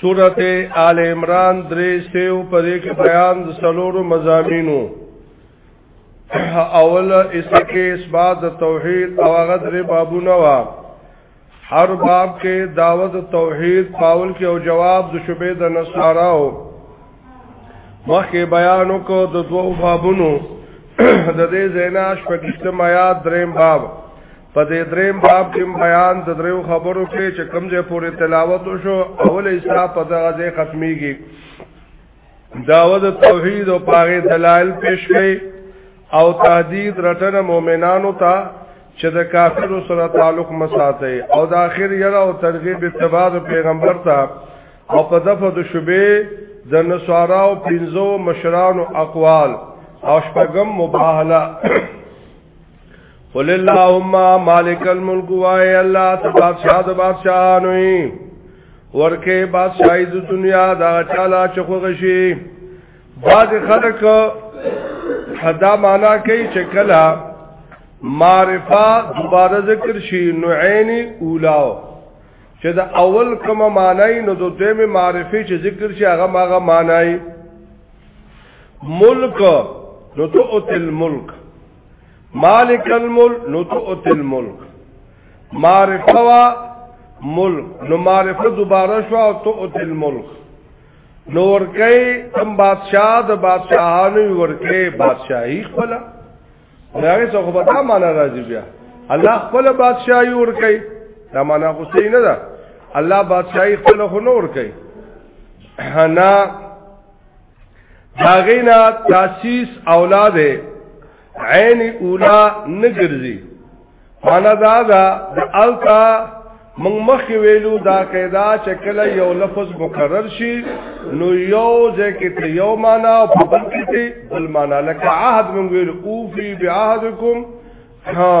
سورت آل عمران درې سیو پرې کې بیان د سلورو مزامینو اول اسکه اثبات توحید او هغه درې بابونه وا هر باب کې دعوت توحید پاول کې او جواب د شوبې د نصاراو مخکې بیان وکړو د دوو بابونو د دې زیناش پکشته میات دریم باب په دې دریم باب کې بیان د دریو خبرو کې چې کمزې پورې تلاوت وشو اول ایسا په دغه ځای ختميږي داوود توحید او پاغه دلایل پیش کړي او تهدید رټنه مؤمنانو ته چې د کافرو سره تعلق مساته او د اخر یره او ترغیب اتباع پیغمبر ته او په دفعه د شوبې د نصارا او پنځو مشرانو اقوال او شپږم مباهله قل اللهم مالک الملک وای الله تبارشاہ د بادشاہ نوې ورکه بادشاہي د دنیا دا چاله چخو غشي باز خلق حدا معنا کوي چې کلا معرفه دوباره ذکر شي نوعینی اولاو چې دا اول کومه معنی نو د دویمه معرفه چې ذکر شي هغه ماغه معنی ملک نو تو اتل ملک مالک الملک نو تؤت الملک معرفه وا ملک نو معرفه دوباره شو او تؤت الملک نو ورکی تم بادشاہ د بادشاہانو ورکی بادشاہی خپل هغه څه خو به دا معنا راځي بیا الله خپل بادشاہی ورکی دا معنا خو صحیح نه ده الله بادشاہی خپل خو نه ورکی نه داغینا تاسیس اولاد عین اولا نګرځي معنا دا دا د التا موږ مخ ویلو دا قاعده چې کله یو لفظ مکرر شي نو یو ځکه ته یو معنا او په بل کې ته بل معنا لکه عهد موږ ویلو اوفي بعهدکم ها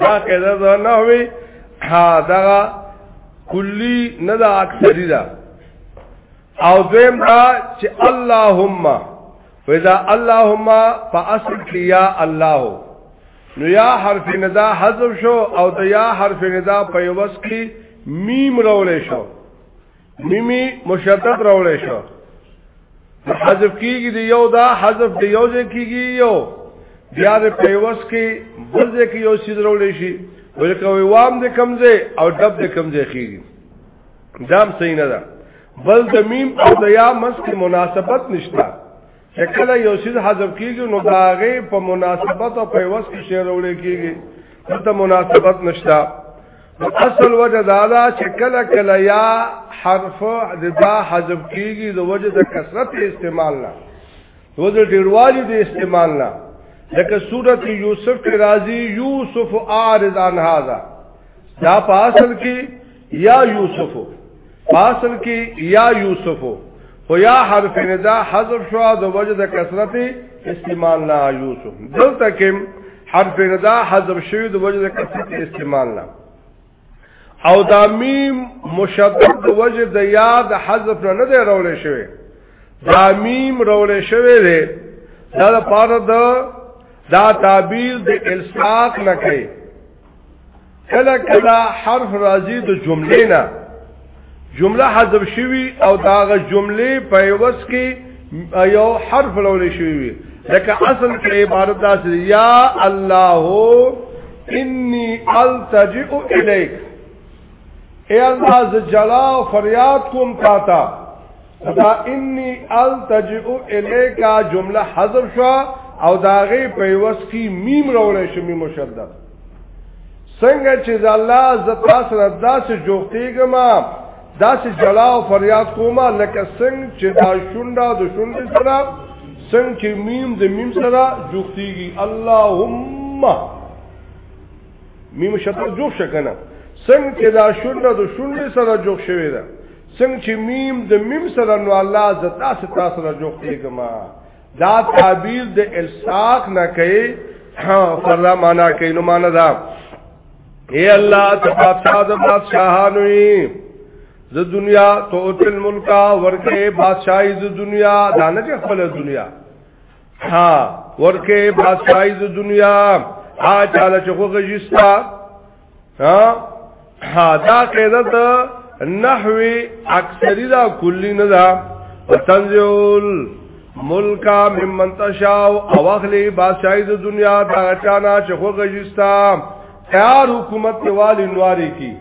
دا قاعده دا نه وي ها دا کلی نه دا اکثری دا او دویم دا چې اللهم فإذا اللهم فأصل کی یا الله نو یا حرف ندا حذف شو او د یا حرف ندا په وس کې میم راولې شو میمی مشدد راولې شو حذف کیږي دی یو دا حذف دی یو ځای کیږي یو بیا د پیوس کې بل ځای کې یو سیز راولې شي ولکه وی وام د کمزه او دب د کمزه کیږي دام صحیح نه ده بل د میم او د یا مس کې مناسبت نشته چې کله یو شی حذف کیږي نو دا غي په مناسبت او په وس کې شعر وړي کیږي دته مناسبت نشتا اصل وجه دا دا چې کله کله یا حرف د با حذف کیږي د وجه د کثرت استعمال نه د وجه ډیروالی د استعمال نه لکه سورت یوسف کی راضی یوسف عارض عن هذا دا په اصل کې یا یوسف فاصل کی یا یوسف خو یا حرف ندا حذف شو د وجه د کثرت استعمال نه یوسف دلته کې حرف ندا حذف شوی د وجه د کثرت استعمال نه او دا میم مشدد د وجه د یاد حذف نه نه دی رول شوی دا میم رول شوی دی دا د پاره د دا تعبیر د الساق نه کوي کله کله حرف راځي د جملې نه جمله حذف شوی او داغه جملې په وس کې یو حرف لولې شوی وي لکه اصل کې عبارت داسې یا الله انی التجئ الیک اے الله ز جلا فریاد کوم تا تا دا انی التجئ الیکا جمله حذف شو او داغه په وس کی میم راول شي میم مشدد څنګه چې الله ز تاسو را داسې جوختیګم داسې جلا او فریاد کوما لکه څنګه چې دا شونډه د شونډې سره څنګه چې میم د میم سره جوختیږي اللهم میم شته جوخ شکنه څنګه چې دا شونډه د شونډې سره جوخ شوی ده څنګه چې میم د میم سره نو الله زتا ستا سره جوختېګما دا تعبیر د الساق نه کوي ها فرلا معنا کوي نو معنا دا اے الله تبارک د بادشاہانو ز دنیا تو تل ملکا ورکه بادشاہي ز دنیا دانه چې خپل دنیا ها ورکه بادشاہي ز دنیا آ چاله چې خوږه جستا ها دا قاعده ده نحوی اکثری دا کلی نه ده وتنزل ملکا ممن تشاو او اخلی بادشاہی د دنیا دا چانا چې خو غجستا تیار حکومت کې والی نواری کی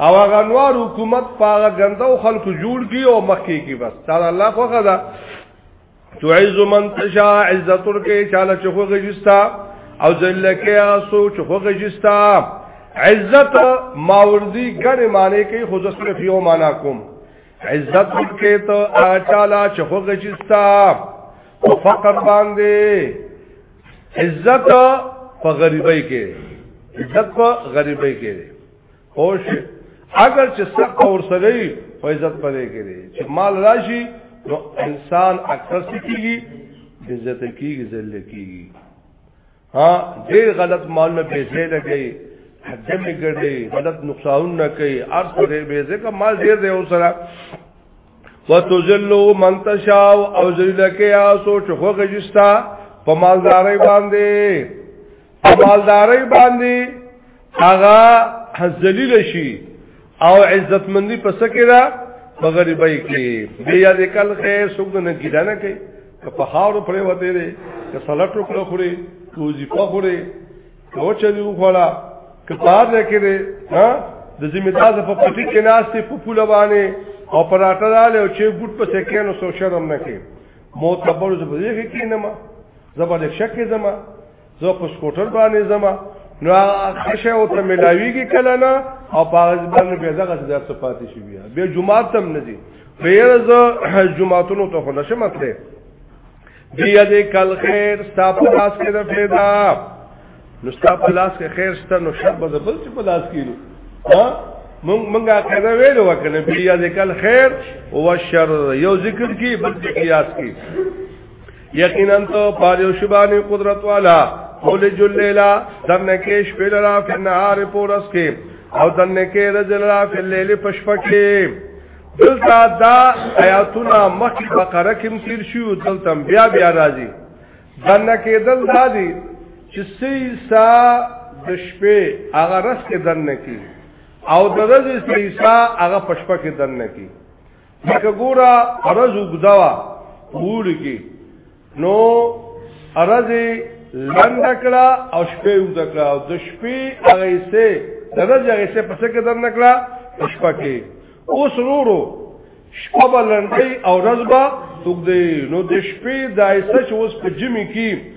او هغه نوار حکومت پاغه غندو خلکو جوړ کی او مخکې کی بس تعالی الله خو غدا تعز من تشا عزت ورکه چاله چې خوږه جستا او ذل کې اسو چې خوږه جستا عزت ماوردی ګڼ معنی کې خو ځسره فیو معنا کوم عزت ورکه ته اچاله چې خوږه جستا او فقر باندې عزت په غریبۍ کې عزت په غریبۍ کې خوش اگر چې سخت اور سګي او عزت پدې کړي چې مال راشي نو انسان اکثر سکیږي عزت کیږي ذل کیږي ها ډېر غلط مال نه پیسې لګي حجم ګړي غلط نقصان نه کوي ار سره به ځکه مال ډېر دی او سره وتذلوا من تشاء او ذلکه یا سوچ خوږه جستا په مالداري باندې په مالداري باندې هغه ذلیل شي او عزتمندي په سکه ده په غریبۍ کې بیا د کل خیر څوک نه کیدا نه کوي که په خاورو پرې وته دي که سلټو کړو خوري کوزي په خوري نو چې دی وخړه که پار نه کړي ها د ذمہ دار په پټي کې ناشته په پوله باندې او پراټه داله او چې ګډ په سکه نو سو شرم نه کوي معتبر زبرېږي کې نه ما زبر شک زما زه په سکوټر باندې زما نو خشه او ته ملاویږي کله نه او پاغز باندې به دغه ځای څه پاتې شي بیا به جمعه تم نه دي پیر ز جمعهتونو ته خو نشه مته بیا دې کل خیر ستا په لاس کې ده پیدا نو ستا په لاس کې خیر ستا نو شب به بل څه په لاس کې ها مونږ مونږه کړه ویل وکنه بیا دې کل خیر او شر یو ذکر کې بل قیاس کې یقینا تو پاریو شبانی قدرت والا قول جل لیلا دن کیش پیل را فی نهار پورس کی او دن کی رجل را فی لیل پشپکی دلتا دا آیاتونا مخی بقره کم تیر شیو دلتا بیا بیا رازی دن کی دل دا دی چه سی سا دشپی اغا رس کی دن کی او درز سی سا اغا پشپکی دن کی لکه ګوره ارز وګدوا پور کې نو ارز لند کړه او شپې وګد کړه او د شپې هغه سه درځه هغه سه پس کې در نکړه شپه کې اوس رورو شپه بلندې او رزبا وګدې نو د شپې دایسه چې اوس په جمی کې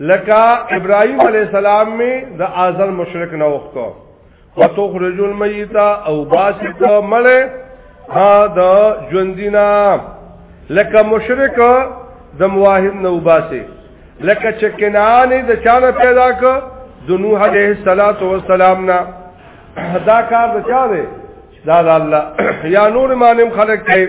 لکه ابراهيم عليه السلام می د ازل مشرک نه وختو وتخرج المیت او باسط مل ها د ژوندینا لکه مشرک د مواهب نه وباسي لکه چې کنعان د چانه پیدا ک د نوح عليه السلام نه دا کار د چا دی دا الله یا نور مانم خلق کوي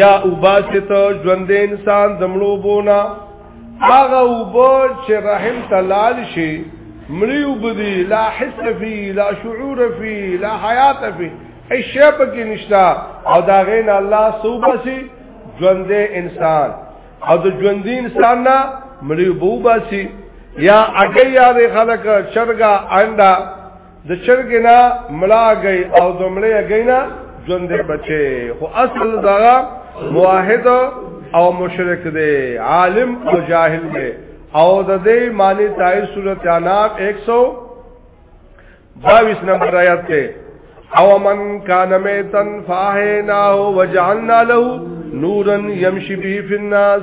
یا وباسط ژوند انسان دمړو بونا هغه وبو چې رحم تلال شي مړیو بدی لا حس فی لا شعور فی لا حیات فی ایشه پکې نشتا او دا غین الله صوبسی ژوند انسان او د ژوند انسان نه مړیو بو باسی یا اگیا دی خلق چرگا انڈا د چرګنا ملا گئی او د مړې گینا ژوند بچي خو اصل دا موحد او مشرک دی عالم او جاهل دی او د دې معنی تای صورت انام 122 نمبر آیات ته او من کان میتن فاهناه وجعلنا له نورا يمشي به في الناس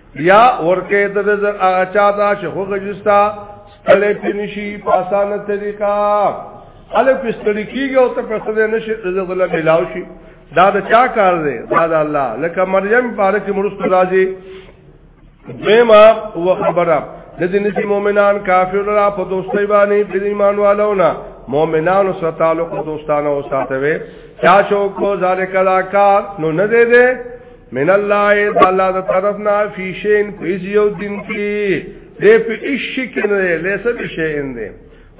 یا ورکه د رزق هغه چا دا چې خو غجستا ستړې پینشي په اسانه طریقه الف پستړی کیږي او ته پسته نشي رزق الله ملاو شي دا د چا کار دی دا د الله لکه مریم پارک مرست راځي دیمه و خبره د دې نسی مؤمنان کافر را په دوستۍ باندې په ایمان والونه مؤمنانو سره تعلق دوستانه او ساتوي چا شو کو ذالک الاکار نو نه دې دې من الله د الله د طرف نه فی شین پیس یو دین کی دې په ایش کې نه لیسه به شین دې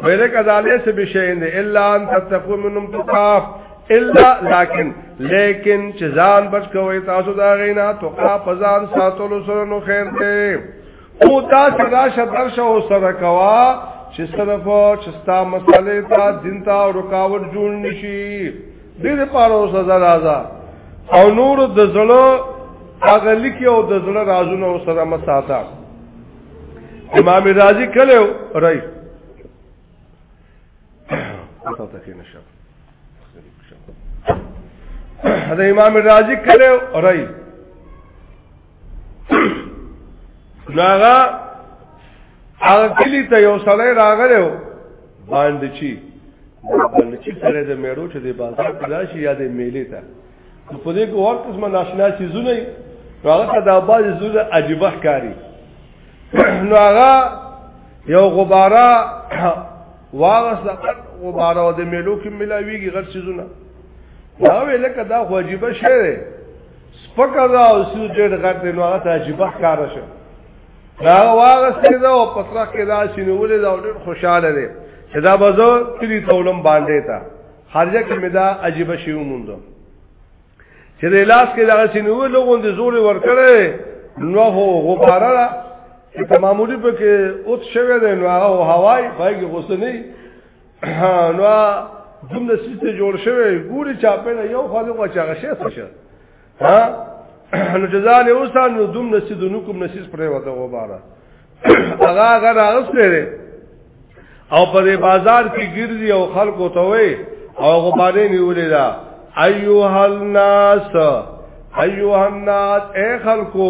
ویله کذا لیسه به شین دې الا ان تتقوا منهم تقاف الا لكن لیکن چې ځان بچ کوی تاسو دا غینا توقا پزان ساتلو سره نو خیر دې او تا سره شدر شو سره کوا چې صرف چې ستا مسلې تا دین تا رکاوټ جوړ نشي دې پاره سزا راځه او نور د زړه هغه لیکي او د زړه رازونه سره مساته امام رازی کله رای تاسو ته کې نشه دا امام رازی کله رای ناغا هغه کلی ته یو سړی راغلی و باندې چی باندې چی سره د میړو چې د بازار په راشي یا د میلې ته په دې کې وخت قسمه ناشنا چیزونه هغه ته د باز زونه عجیبه ښکاری نو هغه یو غبارا واغس لقد غبارا او د میلو کې ملاویږي غټ چیزونه دا ویل کدا خو عجیبه شی سپکه دا او سود ډېر غټ دی نو هغه ته عجیب ښکار شو دا واغستې دا او پتره کې دا شنولې دا ډېر خوشاله دی چې دا بزو کلی تولم باندې تا خارجه کې مدا عجیب شی وموندو چې د لاس کې دا شنول لوګون دي زور ورکړې نو هو غباره چې معمولی په کې اوت شوه دی نو هغه هواي پای کې غوسه نه نو دوم د سیسته جوړ شوی ګوري چا په نه یو خالق او چا غشه څه شه ها نو جزال اوسان نو دوم د سیسته نو کوم نسیس پرې وته و بارا هغه هغه راغس لري او په بازار کې ګرځي او خلکو ته وي او غبارې نیولې دا ایوه الناس ایوه الناس اے خلکو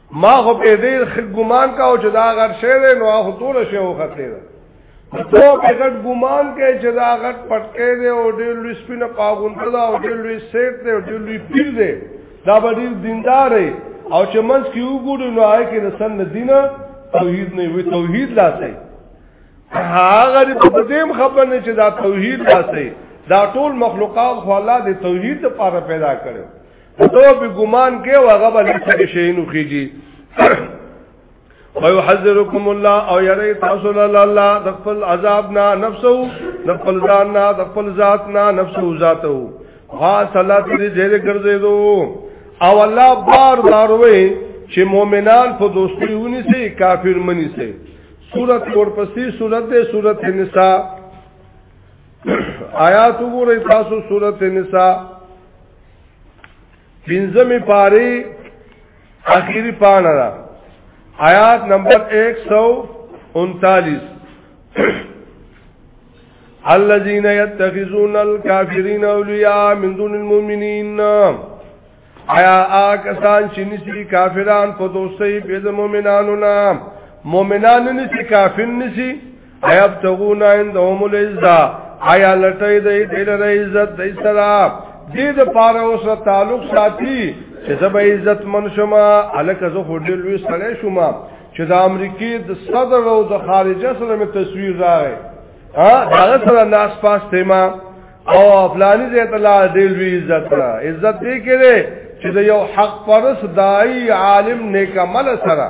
ما خو په ډیر ګمان کاو چې دا غټ شی دی نو هغه ټول شی وخته دی ته په غټ ګمان کې چې دا غټ پټکې دی او ډیر لوی سپینه پاغونته دا او ډیر لوی سیټ دی او ډیر لوی پیر دی دا به ډیر دیندار دی او چې منځ کې وګورو نو آی کې د سن دینه توحید نه وي توحید لاسه هغه په دې خبر نه چې دا توحید لاسه دا ټول مخلوقات خو الله دې توحید لپاره پیدا کړو دو به ګمان کې او هغه به لڅ شي نو خيږي ويحذركم الله او يري تاسو له الله د خپل عذاب نه نفسو د خپل ځان نه د خپل ذات نه نفسو ذاتو ها صلات دې جهره ګرځې دو او الله بار بار وې چې مؤمنان په دوستي ونی سي کافر منی سي سورت ورپسې سورت دې سورت النساء آیات وګورئ تاسو سورت النساء پنځمه پاره اخیری پانه را آیات نمبر 139 الذين يتخذون الكافرين اولياء من دون المؤمنين ایا آکسان چې نسی کافران په دوستۍ په مؤمنانو نه مؤمنان نسی کافر نسی ایبتغون عندهم العزه آیا لټی دی دل د عزت د سرا دې د پاره اوس تعلق ساتي چې زب عزت من شما الک زه هډل وی سره شما چې د امریکای د صدر او د خارجه سره مې تصویر راغی ها دا سره ناس پاس تیما او افلانی دې تعالی دل وی عزت را عزت دې کړي چې د یو حق پرس دای عالم نیک عمل سره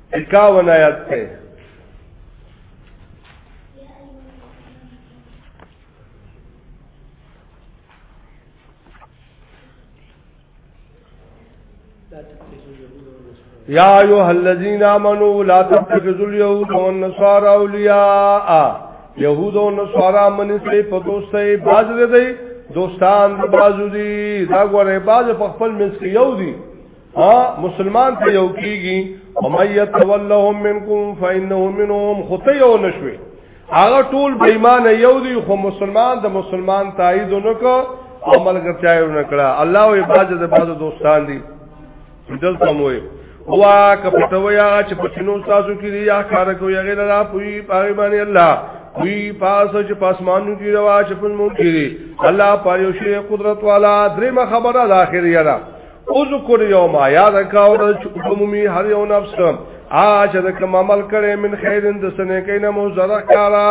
51 آیات ته یا ایها الذین آمنوا لا تتخذوا اليهود والنصارى اولیاء یهود او نصارا منی سي په دوستۍ باز دی دوستان بازو دي دا غوړې باز په خپل منځ کې یو دي ها مسلمان ته یو کیږي او مې يتولهم منکم فانه منهم خطه یو نشوي هغه ټول بېمانه یو دی خو مسلمان د مسلمان تایید نکړه او ملګرتیا یې نکړه الله او عباد د بعض دوستان دي دلته موي هوا کپټوي هغه چې پښینو تاسو کې دی یا کار کوي هغه لرا پوي پاره باندې الله وی پاس چې پاسمانو کې روا چې پنمو کې الله پاره شي قدرت والا درېمه خبره د اخر یاره او ذکر یوم یاد کا او عمومي هر یو نفس آج د کوم عمل کړي من خیرن د سنه کینه مو زرا کارا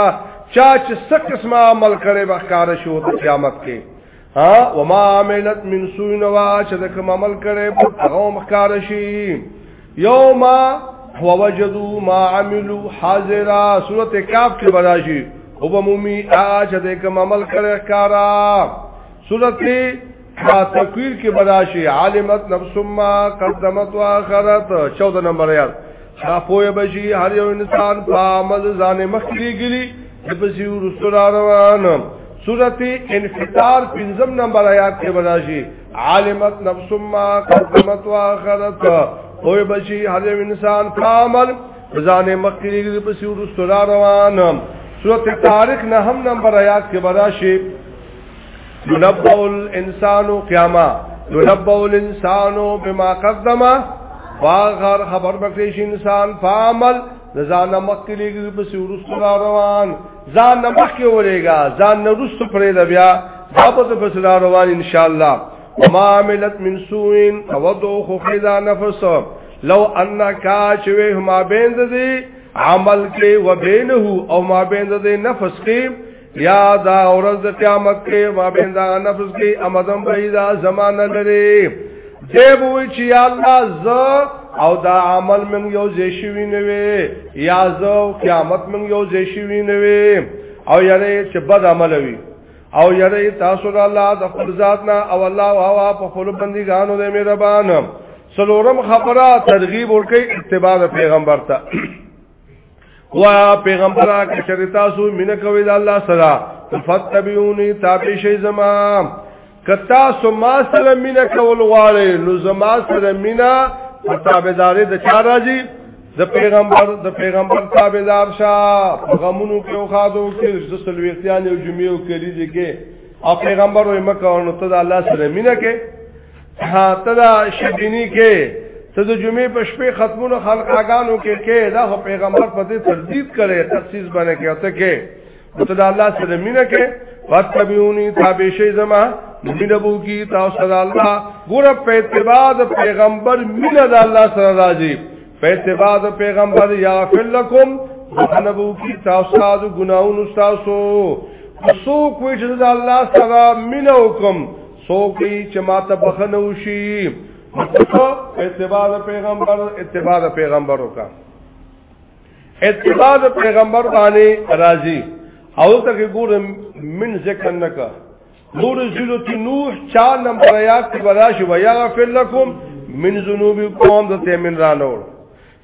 چا چې څه قسمه عمل کړي به کار شو د قیامت کې ها وما عملت من سوء نوا چې د کوم عمل کړي په غوم کار شي یوم هو وجدو ما عملو حاضرا سورته کاف کې براشي او عمومي آج د کوم عمل کړي کارا سورته ما تکویر کې براشي عالمت نفس ما قدمت واخرت 14 نمبر یاد خافوی بشي هر یو انسان په عمل ځان مخکې ګلی د پسې ورسره روان سورته انفطار پنځم نمبر آیات کې براشي عالمت نفس ما قدمت واخرت خوی بشي هر یو انسان په عمل ځان مخکې ګلی پسې ورسره روان سورته طارق نه هم نمبر آیات کې براشي ينبأ الانسان قیاما ينبأ الانسان بما قدم واغر خبر بکریش انسان فعمل ځان نمک کې لګي په سورس روان ځان نمک کې ولېګا ځان نورست پرې د بیا دا په پس روان ان شاء الله وما عملت من سوء تودو خو خدا نفس لو ان کا چوي ما بيند دي عمل کې وبينه او ما بيند دي نفس کې یا دا اورز د قیامت کې ما بین دا نفس کې امدم پیدا زمانہ لري دی بوئی چی یا اللہ زا او دا عمل من یو زیشوی نوی یا زا قیامت من یو زیشوی نوی او یعنی چی بد عمل وی او یعنی تاسو دا اللہ دا خبر ذاتنا او اللہ و هوا پا خلو بندگانو دے میربان سلورم خبرہ ترغیب ورکی اتباع پیغمبر تا وا پیغمبره که چر تاسو مینه کوي د الله سره فتبعونی تابع شي زما کتا سو ما سره مینه کول غواړي نو زما سره مینه په تابعداري د چا راځي د پیغمبر د پیغمبر تابعدار شه په غمونو کې او خادو کې د سلويتيان او جمعو کې لري کې او پیغمبر یې مکه او نو ته د الله سره مینه کې ها تدا شبینی کې ته د جمعې په شپې ختمونو خلق اگانو کې کې دا خو پیغمبر په دې تردید کړي تخصیص باندې کې ته کې ته د الله سره مینه کې واتبعونی تابع شي زما مینه بو کی تاسو سره الله ګور په اتباع د پیغمبر مینه د الله سره راځي په اتباع د پیغمبر یا فلکم مینه بو کی تاسو سره ګناونو تاسو سو کوی چې د الله سره مینه وکم سوګي چې ماته بخنه وشي اتباع د پیغمبر اتباع د پیغمبر وکا اتباع د پیغمبر باندې راضي او ته ګورم من ذکر نکا نور سورۃ نوح 4 نمبر آیات کې وراشي ويا غفر لكم من ذنوبكم د تیمن رانور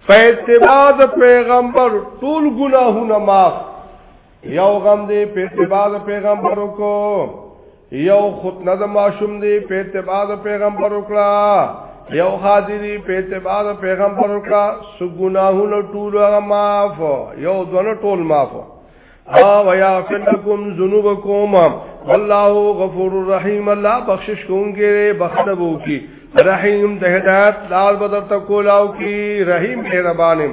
په اتباع د پیغمبر ټول ګناهونه معاف یو غم دی په اتباع پیغمبرو کو یو خطنه د ماشوم دی په اتباع پیغمبرو کړه یو حاضری په اتباع پیغمبرو کړه سو ګناهونه ټول معاف یو دونه ټول معاف او ويغفر لكم ذنوبكم والله غفور رحيم الله بخشش کوونکی بخنه بو کی رحیم د هدایت لال بدر تکولاو کی رحیم مهربانم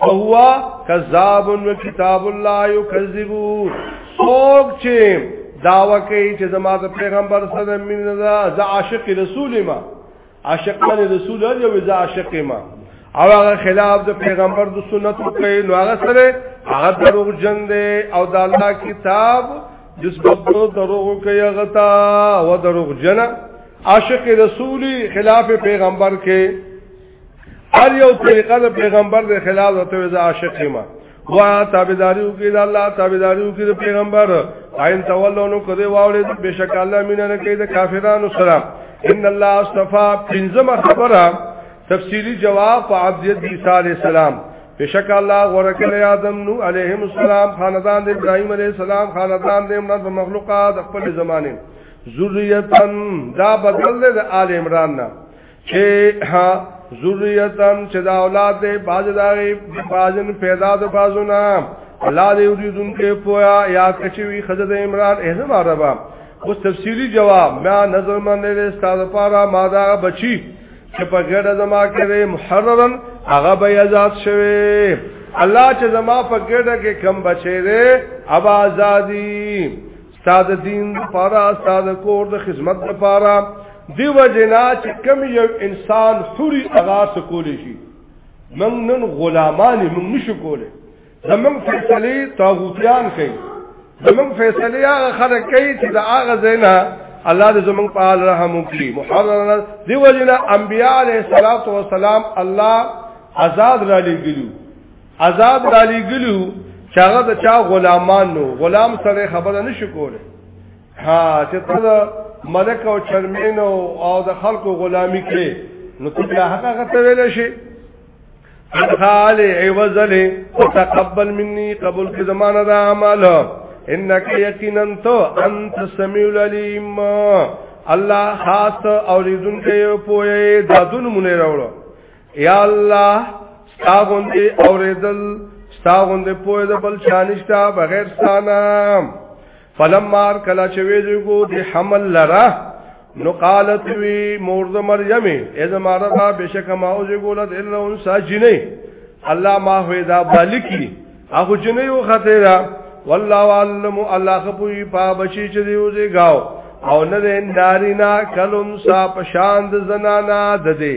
فهو کذاب و کتاب الله یکذبو څوک چې داوا کوي چې زما د پیغمبر صلی الله علیه وسلم د عاشق رسول ما عاشق من رسول دی او ز عاشق ما او هغه خلاف د پیغمبر د سنت کوي نو هغه سره هغه دروغ جن دی او د الله کتاب جس په دروغ کوي هغه تا و دروغ جن عاشق رسول خلاف پیغمبر کې هر یو طریقه د پیغمبر د خلاف وته وځه عاشق ما وا تابعداریو کې د الله تابعداریو کې د پیغمبر عین تولونو کده واولې بشک الله مینا نه کوي د کافرانو سره ان الله استفا پنځمه خبره تفصیلی جواب په عبدیت عیسی علی السلام بشک الله ورکل آدم نو علیهم السلام خاندان د ابراهیم علی السلام خاندان د عمران په مخلوقات خپل زمانه ذریتن دا بدل د آل عمران نه چې ها ذریتن چې دا اولاد دې باج داغي باجن پیدا د بازونه الله دې وجودن کې پویا یا کچوي خزد عمران اعظم عربا اوس تفصیلی جواب ما نظر من نه استاد پارا ما دا بچی چې په ګډه زما کې محررن هغه به آزاد شوه الله چې زما په ګډه کې کم بچی دې اب آزادی استاد دین لپاره استاد کور د خدمت لپاره دیو جنا چې کم یو انسان حری اغاز کولی شي من نن غلامان من نشو کولی زمون فیصله طاغوتیان کوي زمون فیصله هغه خلک کوي چې د هغه زینا الله دې زمون په حال رحم وکړي محمد دیو جنا انبیاء علیه الصلاۃ والسلام الله آزاد را لګیلو عذاب را لګلو چاغه د چا غلامان نو غلام سره خبره نشو کوله ها چې ته ملک او چرمین او د خلکو غلامی کې نو ته هغه غته ویل شي خاله ایوزله تقبل مني قبول کی زمانه دا عمل انک یقینا تو انت سمیع العلیم الله خاص اوریدونکو پوهه دادون مونږ راوړو یا الله ستا غوندې اوریدل ستا غوندې پوهه د بل چانشتا بغیر ستانه فلم مار کلا چوي دغو د حمل لرا نو قالت وی مور د مریم ای زماره دا بشک ما او جګولت الا انسا جنې الله ما هوی دا بالکی هغه جنې او خطیرا والله علم الله خپوی پا بچی چې دیو دی گاو او نه د نارینا کلم سا پشاند زنانا د دې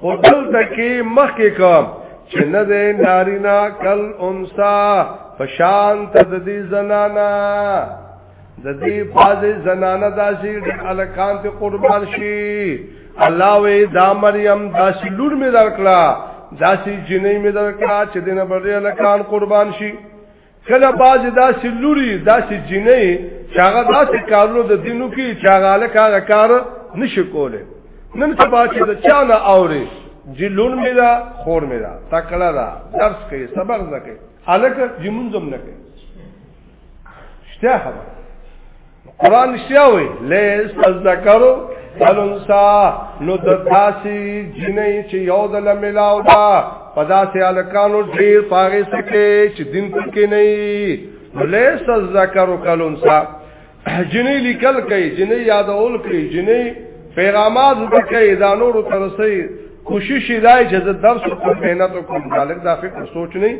خودل تکي مخکې کا چې نه ده نارینا کل انسا پشان تد دې زنانا د دې باز زنانا داسي الکان ته قربان شي الله وې دا مریم داسي لور می درکړه داسي جنې می درکړه چې دینه بری الکان قربان شي کله باز داسې لوري داسې جنې چې هغه داسې کارونو د دینو کې چې هغه له کار کار نشي کوله نن سبا چې د چا نه اوري جلون مې دا خور مې دا تکړه دا درس کوي سبق زکه الکه جمونځم نه کوي شته خبره قران شیاوي لیس تذکرو فلنسا نو د تاسو جنې چې یو د لملاو دا پدا سي الکانو ډیر پاره سکے چې دین کې نه لیس تذکرو فلنسا جنې لیکل کوي جنې یادول کوي جنې پیغامات ورکړي دا نور ترسي کوشش دای چې زه درس په مهنت کوم الګ دا فکر سوچ نه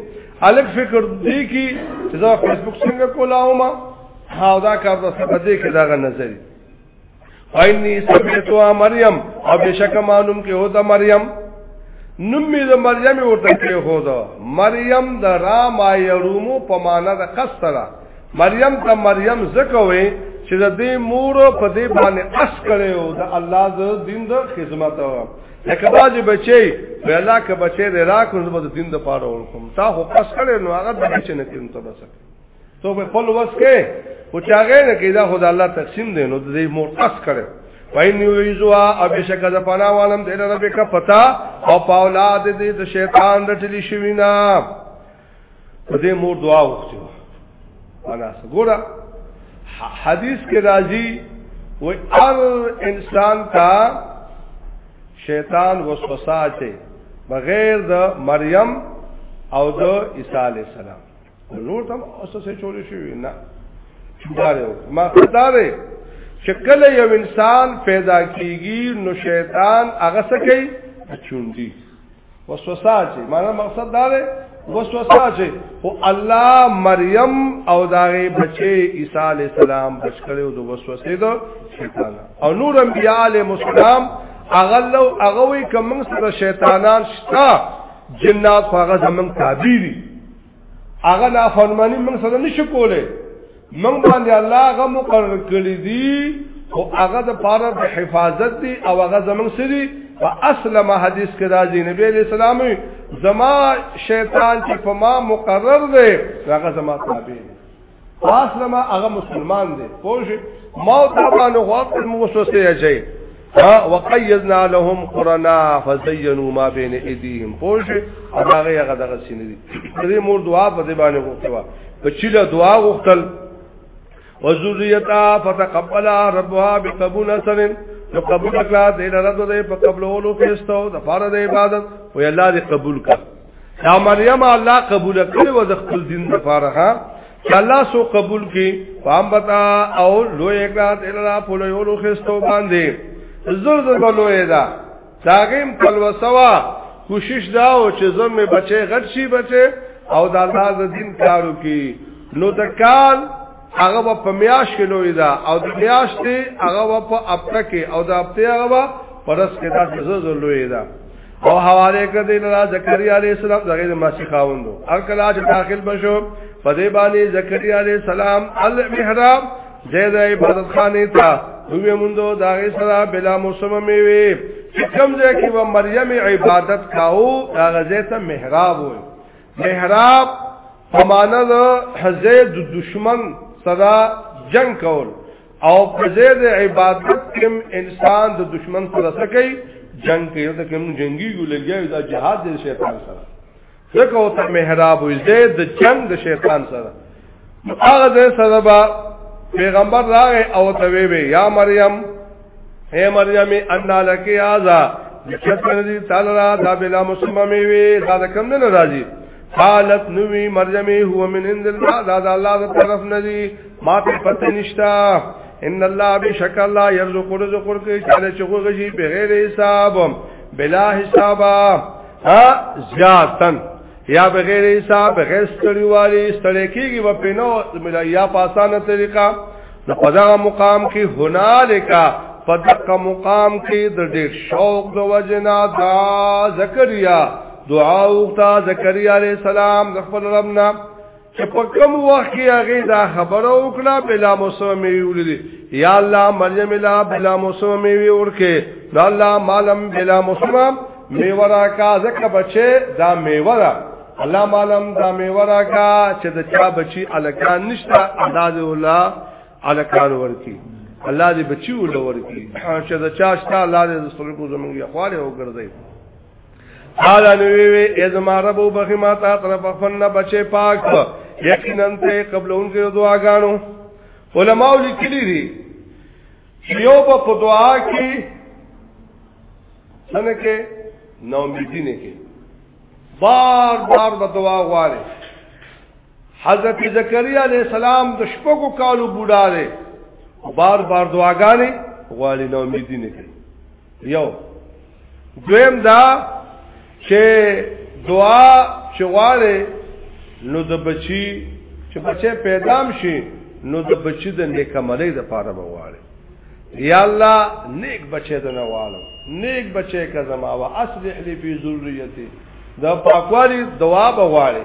الګ فکر دی کی چې زه فیسبوک څنګه کولاوم او دا کار د سبا دې کې دا نظر فاینی سمیتو مریم او بشک معلوم کې هو دا مریم نوم می د مریم ورته کې هو دا مریم د را ما یرومو په معنا د قصرا مریم ته مریم زکوي چې د دې مور په دې باندې اس کړي او د الله د دین د خدمت او لکه باج بچي ویلا ک بچي د راکو د دین د پاره ورکوم تا هو پس کړي نو هغه د بچي نه کینته بسکه تو په خپل وس کې او چاغه نه کیدا خدای الله تقسیم دی نو دې مرتس کړو پاین یوزوا او بشک د پنا والم دې رب کا پتا او پاولاد دې د شیطان رټلی شوینا په دې مور دعا وکړو انا سګورا حدیث کې راځي و هر انسان تا شیطان وسوسه چي بغیر د مریم او د عیسی علی السلام نور تم اوسه سه چولې شوی نه چوباره ما خداره چې کله یو انسان پیدا کیږي نو شیطان هغه څه کوي چوندي وسوسه چې معنا مقصد دا دی وسوسه چې او الله مریم او داغه بچي عیسی علی السلام بچ کړو د وسوسې دو شیطان او نور انبیاء علی السلام هغه لو هغه وی کوم سره شیطانان شتا جنات هغه زمون تعبیری هغه لا فرمانی موږ سره نشو کولای موږ باندې الله هغه مقرر کړی دی او هغه د پاره د حفاظت دی او هغه زمون سری په اصله ما حدیث کې راځي نبی علیہ السلام زما شیطان چې په ما مقرر دی هغه زما تابع دی واسلم هغه مسلمان دی پوه ما تابان غواب موسوسه اچي ها وقيزنا لهم قرنا فزينوا ما بين ايديهم پوه هغه هغه دغه سینې دي دې مور دعا په دې باندې وکړه په چیله دعا وکړل وذريتا فتقبل ربها بقبول حسن نو قبول کړه دې رب دې په قبول او فیستو د فرض عبادت وی الله دې قبول کړه دا مریم الله قبول کړي و د خپل دین لپاره ها چې الله سو قبول کړي پام بتا او لوی ګرات الا په لوی خستو باندې زر زر لوی دا داغیم کلوسوا کوشش دا او چې زر می بچي غټ شي بچي او د الله د دین کارو کې نو د کال هغه په میاش کې لوی دا او د میاش ته هغه په اپټه کې او د اپټه هغه پرس کې دا زز لوی دا او حواله کړي له زکریا علی السلام دغه د ماشي خاوندو هر کله چې داخل بشو په دې باندې زکریا علی السلام المحراب زید عبادت خانه تا دوی موندو داغه سره بلا موسم میوي کوم ځای کې و مریم عبادت کاو هغه ځای ته محراب وي محراب فمانه د حزه د دشمن صدا جنگ کول او په زید عبادت کې انسان د دشمن سره سکی جنگ کوي دا کوم جنگي ګولګي دا جهاد د شیطان سره ځکه او ته محراب وي زید د جنگ د شیطان سره هغه دې سبب پیغمبر راغې او ته وی یا مریم اے مریم ان لکی ازا چتن دی تعالی را دا بلا مسلمه می وی دا کم نه راځي قالت نوی مریم هو من عند الله دا دا الله دا طرف ندی ما ته پته نشتا ان الله بشک الله يرزق رزق ورکه چاله چغو غشي بغیر حساب بلا حسابا ها زیاتن یا بغیر حساب بغیر ستړي والی ستړي کیږي و پینو یا په اسانه طریقه نو په دا مقام کې هنالک په دغه مقام کې د ډېر شوق د وجنا دا زکریا دعا وکړه زکریا علی السلام د خپل ربنا چې په کوم وخت کې هغه دا خبره وکړه بلا موسم یې ولدي یا الله مریم لا بلا موسم یې ورکه دا الله مالم بلا موسم میورا کا زکه بچي دا میورا الله مالم دا میورا کا چې د چا بچي الکان نشتا انداز ولا الکان ورکی الله دې بچي ولور کی چې دا چا شتا الله دې سره کو زمونږه خواله وګرځي قال نوی وی ازما رب وبخی ما تا طرف خپل بچي پاک یقینا ته قبل ان کې دعاګانو علماء لیکلي دي یو په دعا کې څنګه کې نو امیدی نه کې بار بار به دعا غواړي حضرت زکریا علیہ السلام د شپږو کالو بوډا دی بار بار دعاګانې غواړي نو امیدی نه کې یو دویم دا چې دعا چې غواړي نو د بچی چې بچی پیدام شي نو د بچی د نیکملۍ د پاره بواړي یا الله نیک بچی د نوالو نیک بچی کا زما وا اصلح لی فی ذریتی د پاکوالی دعا بواړي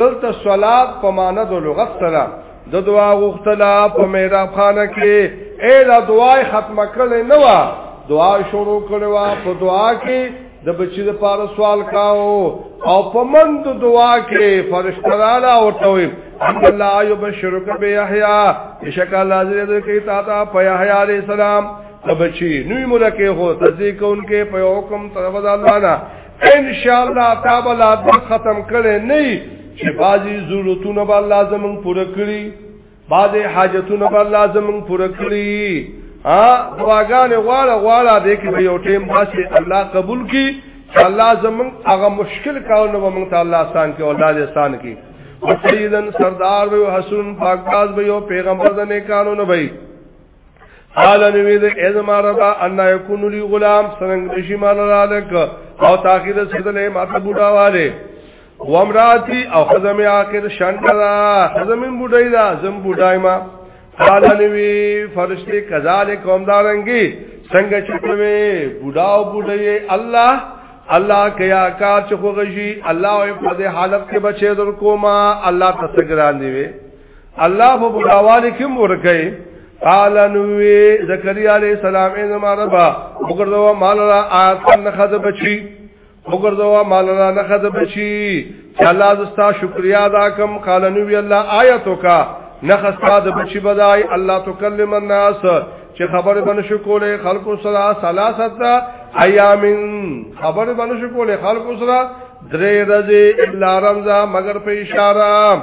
دلته صلات په معنا د لغت سره د دعا غوښتله په میراب خانه کې اې دا دعا ختمه کړې نه و دعا شروع کړو په دعا کې د بچی د پاره سوال کاو او په من د دعا کې فرشتہ را ورته وي الله یبشرک به یحیا بشک الله دې دې کې تا ته په یحیا علی السلام د بچی نوې ملکه هو تصدیق انکه په حکم طرف د الله نه ان شاء الله تعالی لا ختم کړي نه چې بعضی ضرورتونه به الله زمون پوره کړي بعضی حاجتونه به الله زمون پوره کړي ها دعاګانې غواړه غواړه دې کې یو ټیم باسي الله قبول کړي الله زمون هغه مشکل کارونه به مونږ ته الله آسان کړي او الله دې آسان کړي سیدن سردار به حسن پاکاز به پیغمبر د نیکانو نه وي قال نبی دې اذ ما ربا ان يكون لي غلام څنګه شي مال لالک او تاخير سدلې ماته بوډا والے وامراتی او خزم عاقل شندرا خزم بوډای دا زم بوډای ما قال نبی فرشتي کذالک قوم دارنګي څنګه چې کوي بوډا او بوډای الله الله کیا کار چې خوږی الله په دې حالت کې بچي در کوما الله تسګران دی وي الله په بډاوالي کې ورکه قال نوې زکریا علی السلام یې زما رب وګرځوا مال را آتن خد بچي وګرځوا مال را نه خد بچي چې الله زستا شکریا ادا کوم قال نوې الله آیتو کا نخستا د بچی بدای الله تکلم الناس چې خبر بن شو کوله خلق سرا ثلاثت ایامن خبر بن شو کوله خلق سرا درې ورځې الا رمضان مگر په اشاره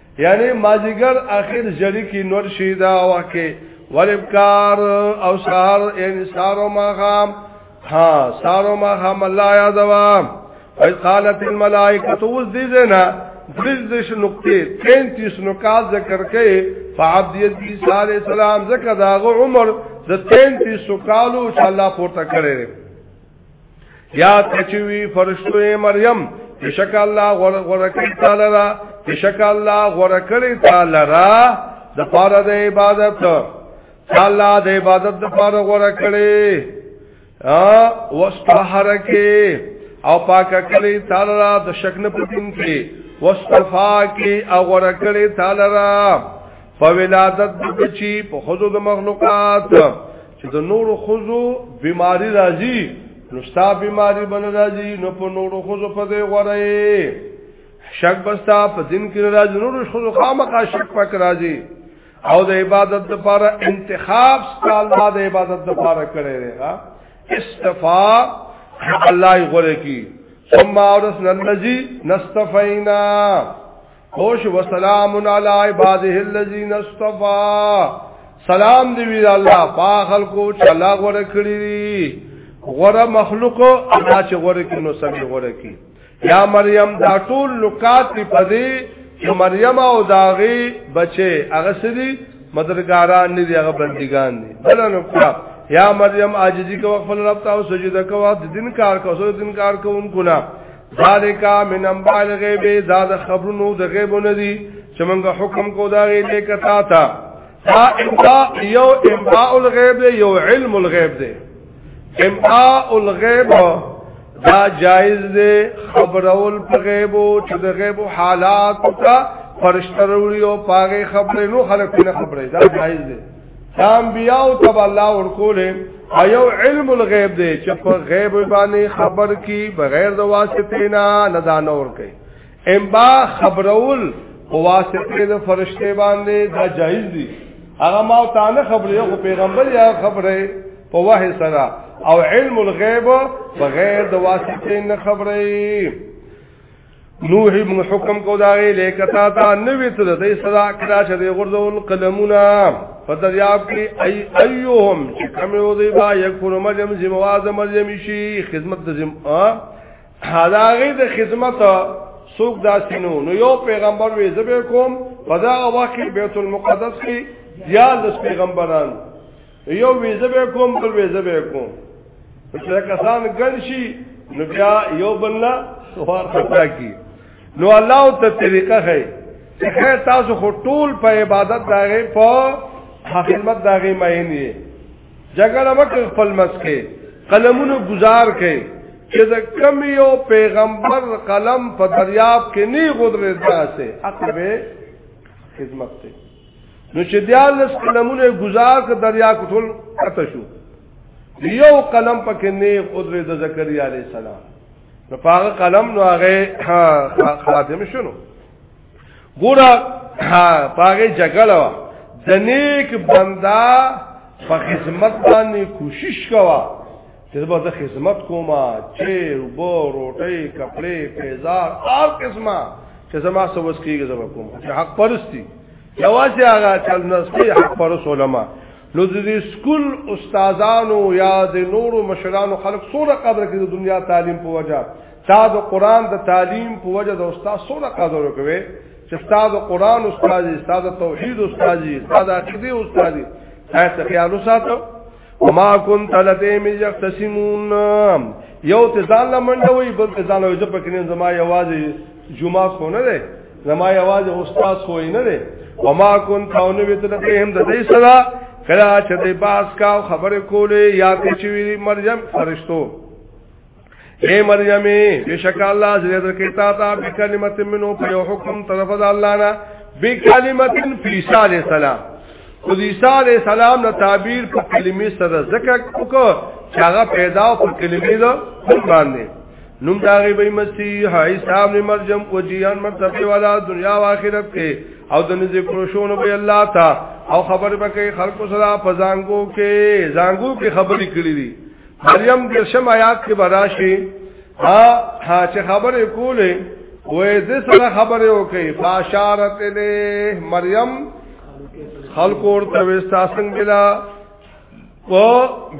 یعنی مازیګر اخر جری کی نور شي دا واکه ولبکار او سار یعنی سارو ماغام ها سارو ماغام الله یادوا اذ قالت الملائکه وز دي زنا درځش نقطه 33 نقاط ذکر کړي فعبدیت بی صالح السلام زکه داغه عمر د 33 کالو چې الله پورته کړی یا کچوی فرشتو مریم بشک الله غورکړی تعالی را بشک الله غورکړی تعالی را د پاره د عبادت الله د عبادت د پاره غورکړی ا واستحرکه او پاک کړی تعالی را د شکن په دین کې واستفا کې او غورکړی تعالی را په ولادت د بچی په خود د مخلوقات چې د نورو خوزو بیماری راځي نو ستا بیماری بن راځي نو په نورو خوزو په دې غره شک بستا په دین کې راځي نورو خوزو خامخا شک پک راځي او د عبادت لپاره انتخاب ستا الله د عبادت لپاره کړی دی ها استفا الله غره کی ثم اورثنا الذي نستفینا خوش و سلام علی عباده الذین اصطفى سلام دی وی الله پا خلقو چې الله غوړه کړی دی غوړه مخلوق الله چې غوړه کړي نو سمي غوړه کړي یا مریم دا ټول لوکات دی پدې چې مریم او داغي بچي هغه سړي مدرګاران نه دی هغه بندګان دي بل نو کړه یا مریم عاجزی کو خپل رب ته سجده کو د دین کار کو سو دین کار کو ان کو نه ذالک من انباء الغیب دا د خبرونو د غیب نه دي چې موږ حکم کو دا غي نه کتا تا دا انباء یو انباء الغیب دی یو علم الغیب دی انباء الغیب دا جایز دی خبرول په غیب او چې د غیب حالات ته فرشتہ وروړي او پاګه خبرې نو خلک نه خبرې دا جایز دی دام بیاو تب الله ورکوله ایو علم الغیب دی چې په غیب باندې خبر کی بغیر د واسطې نه نه دا نور کوي امبا خبرول او واسطه د فرشته باندې دا جایز دي هغه ما ته نه خبرې او پیغمبر یا خبرې په وه سره او علم الغیب بغیر د واسطه نه خبرې نوح موږ حکم کو دا غي لیکتا تا نوې ته د صدا کړه چې د غردول قلمونه په دریاب کې ای ایوهم چې کوم یو دی با یکون مریم زمواز مریم شي خدمت د زم ا هغه د خدمت سوق داسینو نو یو پیغمبر وې زبې کوم په دا وخت بیت المقدس کې یا د پیغمبرانو یو ویزه به کوم بل ویزه به کوم چې کسان ګن شي نو بیا یو بل نه سوار خطا کی نو الله ته طریقه خي چې خیر تاسو خو ټول په عبادت داغه په خدمت داغه ماینه جګړه وکړ خپل مسکه قلمونو گزار کړي چې د کم یو پیغمبر قلم په دریاب کې نه غدرې داسې اقبه خدمت ته نو چې دیالس قلمونه گزار ک دریا کټول کته شو یو قلم پکې نه قدرت د زکریا علی السلام نو پاغه قلم نو هغه خاتم شنو ګورا پاغه جګړه وا د نیک بندا په خدمت باندې کوشش کوا چې به د خدمت کوما چې وبو روټي کپڑے پیزار هر قسمه چې زما سوس کیږي زما کوم چې حق پرستی یوازې هغه چل نسبی حق پرس علما نو د دې سکول استادانو یا د نورو مشرانو خلک سوره قدر کوي د دنیا تعلیم په وجه تا د قران د تعلیم په وجه د استاد سوره قدر کوي چې استاد قران استاد استاد توحید استاد استاد عقیده استاد تاسو خیال وساتئ وما كنت لديهم يختصمون یو ته ځان لمنډوي بل ته ځان وځ پکې زما یوازې جمعه خو نه ده زما یوازې استاد خو نه ده وما كنت او نو ته لديهم د دې صدا کلا چې د باس کا خبره کولې یا چې مریم فرشتو اے مریم بشک الله زړه درکې تا ته په کلمت منو په یو حکم طرف د الله نه به کلمت فی صلی السلام خو عیسی علیہ السلام نه تعبیر په کلمې سره ذکر وکړ چې هغه پیدا او په کلمې ده باندې نوم داغي به مسیح عیسی ابن مریم او جیان مرتبه والا دنیا او آخرت کې او د نزي کروشونو به الله تا او خبر به کوي خلق سره په زنګو کې زنګو کې خبرې کړې دي مریم د شم آیات کې براشي ها ها چې خبرې کولې وې د سره خبرې وکي فاشارت له مریم خلق ورته وستا څنګه بلا و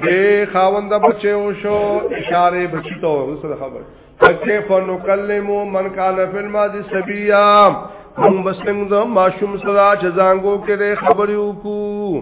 به خاوند بچو شو اشاره بچتو سره خبر پکې فنو کلمو من کان فی الماضی سبیا هم بسنګ زم ماشوم صدا چې زنګو کې خبرې وکړو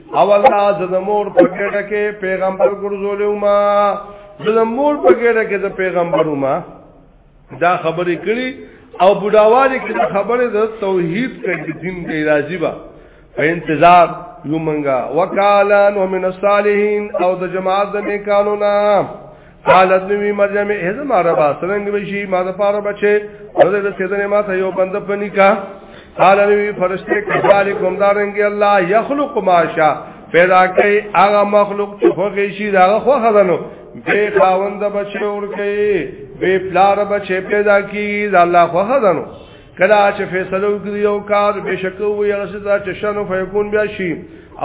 او الله زمور په ګډه کې پیغمبر ګرځولې ما زمور په ګډه کې د پیغمبر ما دا خبرې کړي او بډاوالي کې خبره د توحید کې دین کې راضي با په انتظار یو منګه وکالان ومن الصالحین او د جماعت د نیکانو نام قالت نوی مریم ایز ما ربا سرنگ بشی ما دا پارا بچه رضی دا سیدن ما تا یو بند پنی کا قال نوی فرشتے کذالکم دارنگی اللہ یخلق ما شا پیدا کئی آغا مخلوق چو خوخیشی دا آغا خوخ دنو بے خاوند بچه اور کئی بے پلار بچه پیدا کی دا اللہ خوخ دنو کلا چې فیصلو کې یو کار بشکو وي هغه څه چې شنو فیکون بیا شي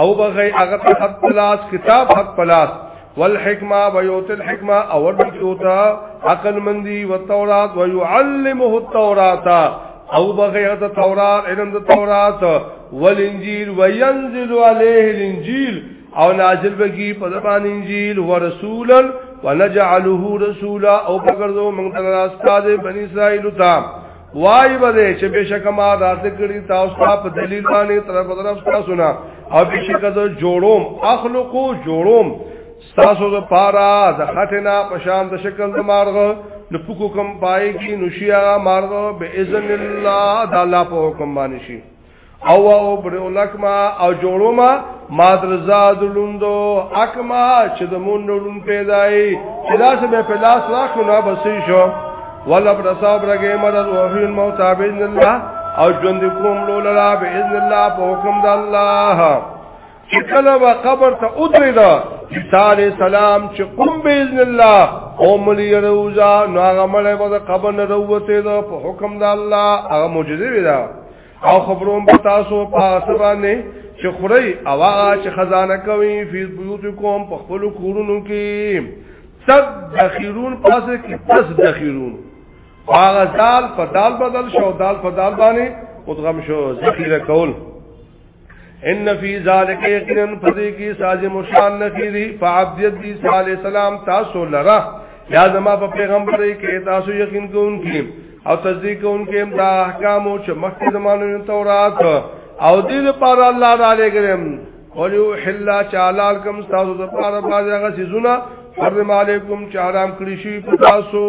او بغي هغه حق پلاس کتاب حق پلاس والحکمه ویوت الحکمه او ورته عقل مندي او تورات ويعلمه التورات او بغي هغه تورات علم د تورات والانجیل وینزل علیه الانجیل او نازل بگی په زبان انجیل ورسولا ونجعله رسولا او بغرزو من تر استاد بنی اسرائیل ته وای بده چې بشک ما دا ذکر تاسو په دلیل باندې طرف طرف تاسو نه او بشک زه جوړوم اخلقو جوړوم تاسو د پارا د خټنا پشان د شکل د مارغ نو پکو کم پای کی نشیا مارغ به اذن الله د الله په حکم باندې شي او او برو لکما او جوړو ما ما درزاد لوندو اکما چې د مون نورون پیدای چې لاس به په لاس راخو نه بسې شو ولا پر صاحب رګې مدد او هین موت باذن الله او ژوند کوم لولا باذن الله په حکم د الله چې کله وا قبر ته ودرې دا تعالی سلام چې قم باذن الله او ملي روزا نو هغه مړ به قبر نه وروته دا په حکم د الله هغه معجزه وی دا او خبروم په تاسو په سبانه چې خوري اوا چې خزانه کوي فی بیوتکم په خپل کورونو کې صد دخیرون پاسه کې پس دخیرون هغه دال په دال بدل شو دال په دال باندې مدغم شو ذخیره کول ان فی ذلک یقینا فذی کی ساز مشان نفیری فعبدیت دی صلی اللہ علیہ وسلم تاسو لرا یا زما په پیغمبر کې تاسو یقین کوونکی او تصدیق کوونکی هم دا احکام او چې مخکې زمانو تورات او دې لپاره الله تعالی کریم ولیو حلا چالال کم تاسو د پاره باز هغه سيزونه حرم علیکم چې حرام کړی شي په تاسو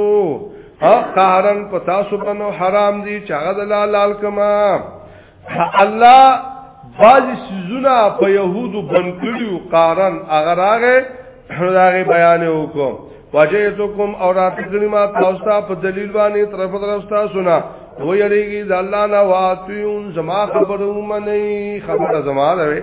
ها قهرن په تاسو باندې حرام دي چې هغه د لال کما الله بعضی سیزونه په يهودو بنکړیو قارن اگر هغه هغه بیان وکړو وجئتکم او راتګنی ما تاسو ته په دلیل باندې طرف درستا سنا و یریږي د الله نه واتیون زما خبرو منی خبره زما ده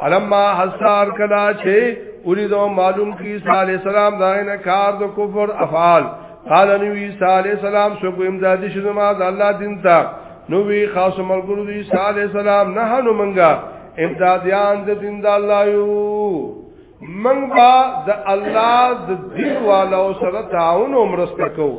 فلما حسار کلا چه اولیدو معلوم کی عیسی علیہ السلام دائن کار دو کفر افعال قال نو عیسی علیہ السلام شکو امدادی شدما دا اللہ دین تا نوی خاص ملګرو دی عیسی علیہ السلام نه نو منګه امدادیان د دین د الله یو منګه د الله د دین والو سره تعاون او مرسته کوو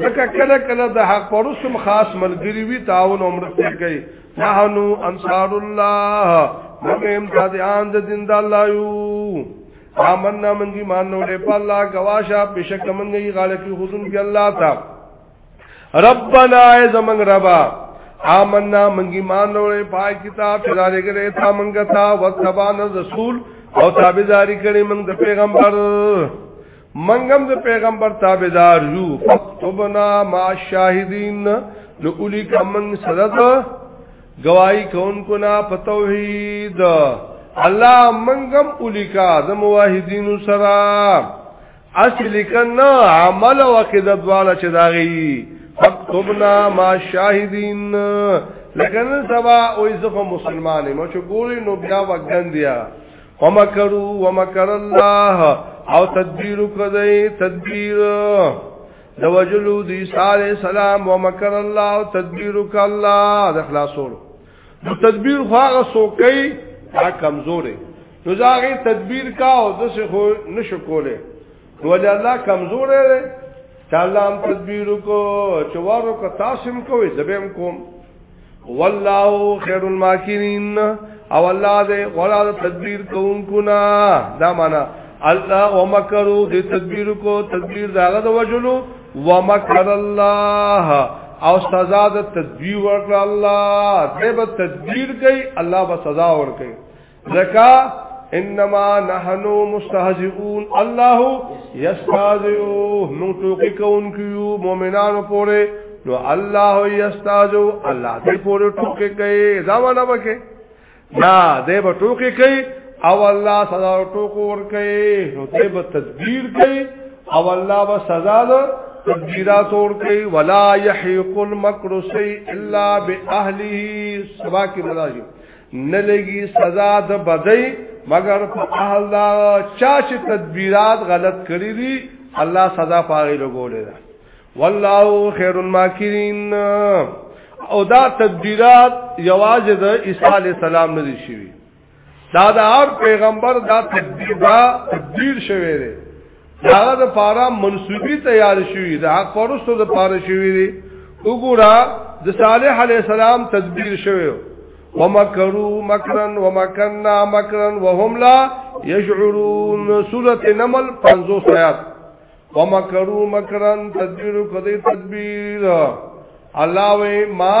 لکه کله کله د حق پرسم خاص ملګری وی تعاون او مرسته کوي نحنو انصار الله موږ هم تابعان د دین د الله یو آمنا من دی مانو له په الله گواشا بشک من دی غالب حضور کې الله تا ربنا ای زمنګ ربا آمنا من دی مانو له پای کتاب چلارې ګره تا منګتا وتبان رسول او تابعداري کړي من د پیغمبر منګم د پیغمبر تابعدار یو فقطبنا ما شاهدین نو اولی کمن صدق گواہی کون کو نا پتوحید الله منګم اولی کا د موحدین سرا اصل کنا عمل او عقیده دواله چې داغي فقطبنا ما شاهدین لکه نن سبا او زه مسلمان یم چې ګوري نو بیا وګندیا ومکرو ومکر الله او تدبیر کړی تدبیر د وجلو د عیسی علی السلام ومکر الله او تدبیر ک الله د خلاصولو نو تدبیر خو هغه سوکې دا کمزورې نو ځاغه تدبیر کا او د څه خو نشو کوله ولی الله کمزور دی تعالی هم تدبیر کو چوارو کا تاسم کوي زبم کوم والله خیر الماکرین او الله دې غوړه تدبیر کوونکو نا دا معنا الله ومکرو دې تدبیر کو تدبیر داغه د وجلو ومکر الله او سزا د تدبیر ورکړه الله دې به تدبیر کوي الله به سزا ورکړي زکا انما نحنو مستهزئون الله یستهزئو نو ټوکی کون کیو مؤمنانو پوره نو الله یستهزئو الله دې پوره ټوکی کوي ځوانه وکي دا دې به ټوکی کوي او الله سزا ټوکو ور کوي نو دې به تدبیر کوي او الله به سزا ده تدبیرات اور کوي ولا يحيق المكر سي الا باهله سبا کې ملازم نلګي سزا د بدی مگر په اهل دا چا چې تدبیرات غلط کړی دي الله سزا پاره لګولې ده والله خیر الماکرین او دا تدبیرات یوازې د عیسی علی السلام نه دي شوی دا د هر پیغمبر دا تدبیر دا تدبیر شوی دی هغه د پاره منسوبي تیار شوی د حق پرستو د پاره شوی دی وګوره د صالح علی السلام تدبیر شوی ومکروا مکرا ومکرنا مکرا وهم لا يشعرون سوره نمل 50 آیات ومکروا مکرا تدبیر کدی تدبیر الله وې ما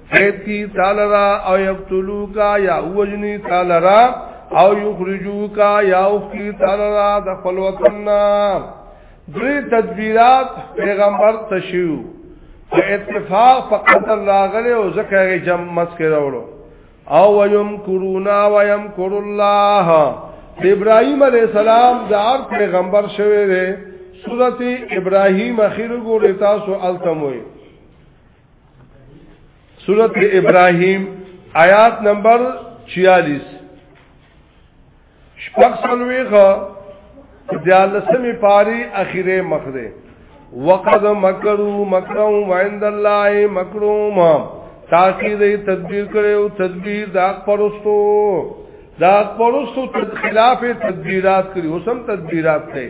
قید کی تعالی را او یقتلو کا یا وجنی تعالی را او یخرجو کا یا اخی تعالی را دخل وطننا دوی تدبیرات پیغمبر تشیو په اتفاق په قتل راغلی او زکه جمع مسکه راوړو او ویم کرونا ویم کر الله ابراهيم عليه السلام د هر پیغمبر شوی دی سورته ابراهيم اخیر ګورې تاسو التموي سورت ابراهیم آیات نمبر 46 شپږ سلويخه دیالسمی پاری اخیره مخره وقد مکرو مکرو وعند الله مکروم تاکي دې تدبیر کړو تدبیر دا پرستو دا پرستو خلاف تدبیرات کړی اوسم تدبیرات کړي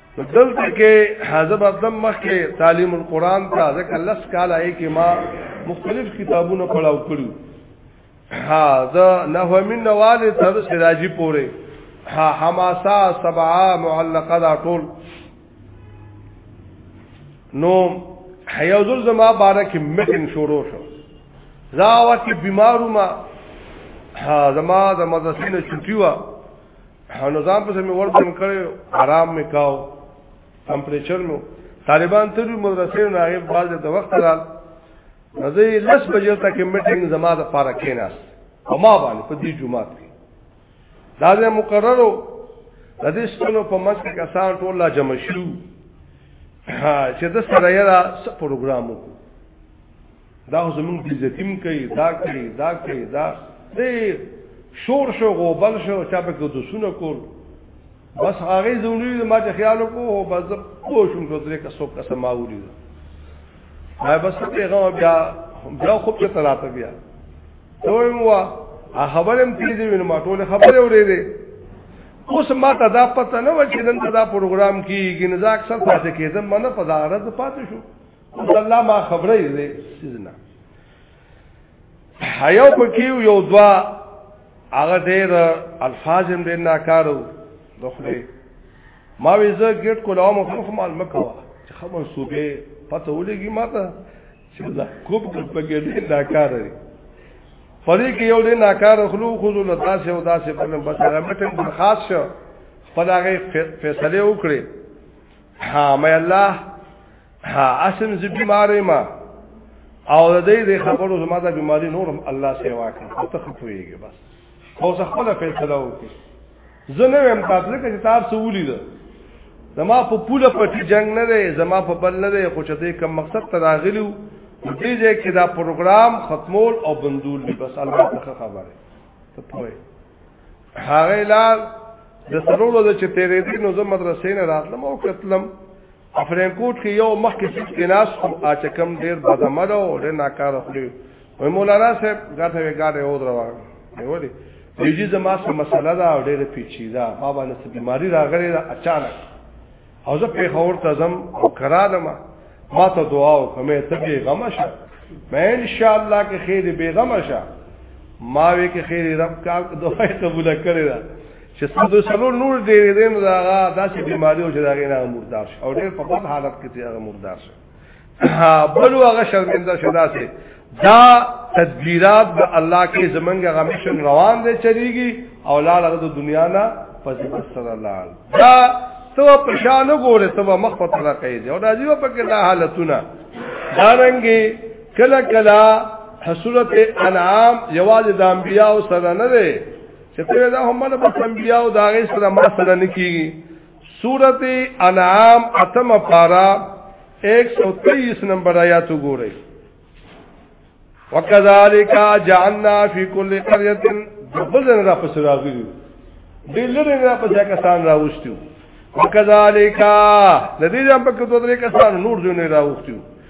دلته کې حاضر ادم مخ کې تعلیم القرآن ته ځکه لس کال آئے کې ما مختلف کتابونه پڑاو کړو ها دا نحو من نوال تر سراجی پوره ها حماسا سبعا معلقه دا ټول نو حیوزل زما بارک مکن شروع شو زا وقت بیمارو ما زما د مدرسې نه چټیوا نو ځان په سمې ور باندې کړو آرام مې کاو ټمپریچر نو طالبان تر مدرسې نه هغه باز د وخت را نزه لس بجې تک میټینګ زما د پاره کیناس او ما باندې په دې جمعات کې دا د مقررو د دې ستونو په منځ کې کسان ټول لا جمع شو چې د سره یې را پروګرام وکړو دا زمون په عزتیم کوي دا کوي دا کوي دا ډېر شور شو غوبل شو چا په کې دوسونه کول بس هغه زونی ما چې خیال وکړو بس پوه شوم چې درې کسو قسم ما ولید ما بس پیغام بیا بیا خوب ته تلاته بیا دوی مو خبرم پیږي وینم ما ټول خبره اورېدې اوس ما ته دا پته نه و چې نن دا پروګرام کیږي نه ځکه اکثر پاتې کېدم منه په دا غرض پاتې شو الله ما خبره دې سيزنا حیا پکې یو دوا هغه ډېر الفاظ هم ډېر ناکارو دخلي ما وی زه ګټ کولاو مو خو مال مکوا چې خبر صوبې پته ولګي ماته چې دا کوب کوب پکې دې ناکار دی پدې کې یو دې ناکار خلو خو له تاسو او تاسو په نن بس هغه مټن خاص شو خدای فیصله وکړي ها مې الله ها اسم زی بیماری ما او د دې د خبرو زما د بیماری نورم الله سیوا کړ ته خپويږي بس خو څه خپل فیصله وکړي زه نه ویم تاسو کې کتاب سوولې ده زما په پوله پټي جنگ نه دی زما په بل نه دی خو چې دې کوم مقصد ته راغلو دې دې کې دا پروګرام ختمول او بندول دی بس الله ته خبره ته پوي هغه لال د سرولو د چې تیرې دي نو زه مدرسې نه راتلم او کتلم افرینکوټ کې یو مخ کې سټ کې ناس او اچکم ډیر بدمد او ډیر ناکاره خلی وای مولانا صاحب غاټه وی غاټه او دروا دی وړي دیږي زما سره مسله دا او ډیر پیچیده ما باندې څه بیماری راغلی دا اچانک او زه په خور ته زم او کرالم ما ته دعا وکمه ته به غم شه مې ان شاء الله کې خیر به غم شه ما وی کې خیر رب کا دعا قبول کړی دا چې ستاسو سره نور ډېرې دې نو دا هغه داسې بیماری او چې دا غینا مردار شي او ډېر په بد حالت کې چې هغه مردار شي بل هغه شرمنده شي داسې دا تدبیرات به الله کې زمونږ غمشن روان دي چلیږي او لاړ هغه د دنیا نه فضیلت صلی الله علیه دا تو په شان وګوره تو مخ په تلا کوي او دا جیو په کې دا حالتونه دا رنګي کله کله حسرت انعام یواز د انبیاء سره نه چې ته دا هم نه بس انبیاء او دا غي سره ما سره نکیږي سورته انعام اتم پارا 123 نمبر آیات وګورئ وکذالک جعلنا فی کل قريه دبلن را پس راغلی دلرن را پس کسان راوستیو وکذالک لدی جام پک دوه درې کسان نور جون راوستیو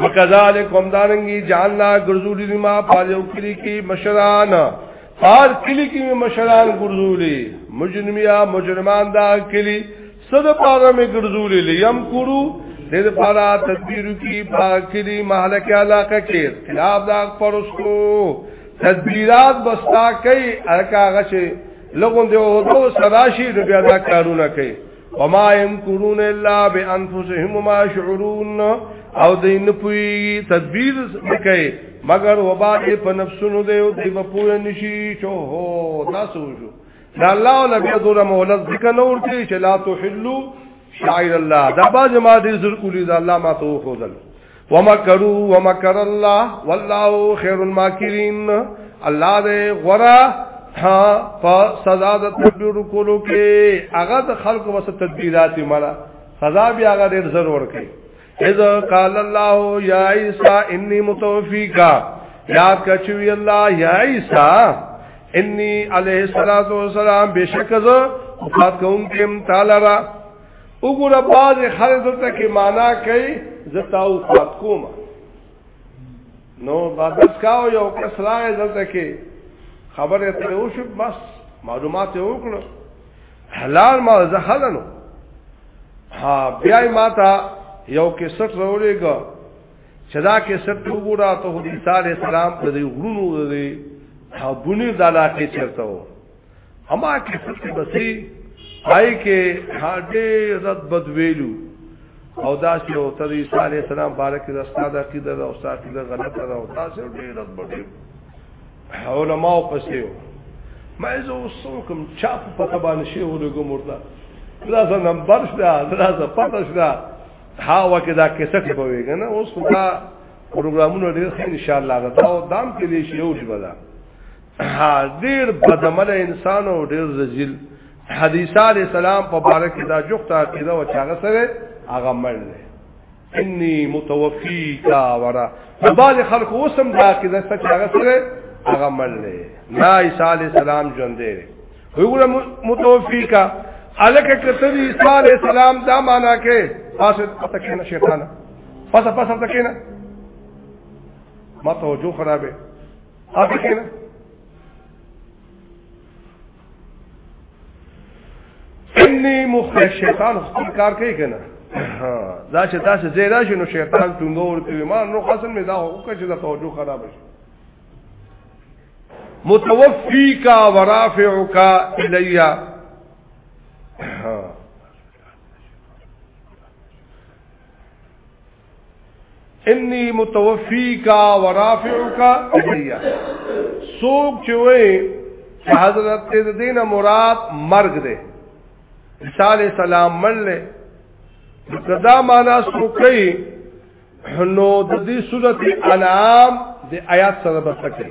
وکذالک هم دارنګي جاننا ګرځولي دي ما پالیو کلی کې مشران پار کلی کې مشران ګرځولي مجرمیا مجرمان دا کلی صد پاره می ګرځولي لیم کورو دې پارا تدبیر کی باکری مالک علاقه کې خلاف دا پرستو تدبیرات بستا کوي الکه غشه لګون دی او دو سراشی د بیا دا کارونه کوي وما يمكرون الا بانفسهم وما يشعرون او دین پوی تدبیر نکای مگر وبا دې په نفسونو دې او دې په پوه نشي چې هو دا سوجو دا الله ولا بیا دوره مولد ذکر نور چې چې لا تحلوا شاعر الله دا با جما دې زر کولی دا الله ما تو خو ځل ومکرو ومکر الله والله خیر الماکرین الله دې غرا ها په سزا د تدبیر کولو کې هغه د خلکو وس تدبیرات مړه سزا بیا هغه ډیر ضرور کوي اذا قال الله یا عیسی انی متوفیکا یاد کچوی الله یا عیسی انی علیہ الصلوۃ والسلام بشکزه وفات کوم کم تعالی را وګوره باز خلک دلته کې معنا کوي زتاو فات کوم نو دا بس کاو یو کس راغی دلته کې خبره ته وشو بس معلومات یې وکړو حلال ما زخلنو ها بیا ما ته یو کې سټ راولېګا چې دا کې سټ وګوره ته د عیسی السلام په دې غرونو دې حبونی دالا کې چرته و اما کې څه بسې پای کې هډې رد بد ویلو او دا چې او تر عیسی علی السلام بارک د استاد عقیده او استاد عقیده غلط ده او تاسو ډېر رد بد علماء پسې ما زه وسوکم چا په پته باندې شی ولګم ورته دا څه نمبر شته دا څه پته شته ها وکه دا کیسه په ویګه نه اوس خدا پروګرامونه ډېر ښه ان شاء الله دا او دام کې دې شی او دی بلا ها ډیر بدعمل انسان او ډیر ذلیل حدیث علی السلام په باره کې دا جوخت عقیده او چاغه سره هغه مړ انی متوفی کا ورا په باز خلکو وسم دا عقیده سره چاغه سره هغه مړ نه نه عیسی علی السلام ژوند دی وګوره متوفی کا الکه کته عیسی علی السلام دا معنا کې پاسه تکینه شیطان پاسه پاسه تکینه ما توجه خرابه هغه کېنه انی مخکې شیطان خپل کار کوي کنه دا چې تاسو زه راشي نو شیطان څنګه ورته ایمان نو قسم می دا وکړه چې دا توجه خراب شي متوفی کا ورافع کا الیا انی متوفیکا ورافعکا الیا سوک چوئے حضرت دین مراد مرگ دے عیسیٰ علیہ السلام من لے دا مانا سوکی نو د دې سورته انعام د آیات سره بسکه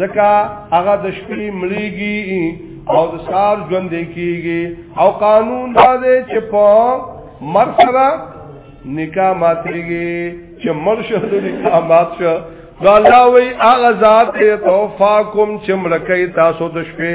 ځکه هغه د شپې مړیږي او د سار ژوند کیږي او قانون دا دی چې په مر سره نکاح ماتېږي چې مر شو د نکاح مات شو دا الله وی هغه ذات ته توفاکم چې مړکې تاسو د شپې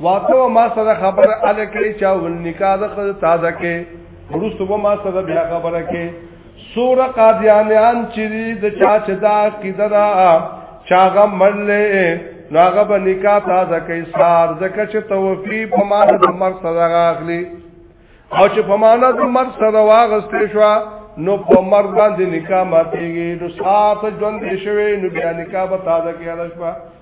واته ما سره خبر ال کړی چا ول نکاح د خپل تازه کې ورستو به ما سره بیا خبره کې سور قادیانان چې د چا چې دا کیدرا چاغه مړلې ناغه به نکاح تازه کوي سار زکه چې توفی په ما د مر سره راغلی او چې په ما د مر سره واغستې شو نو په مر باندې نکاح ماتېږي نو سات ژوند شوی نو بیا نکاح به تازه کېږي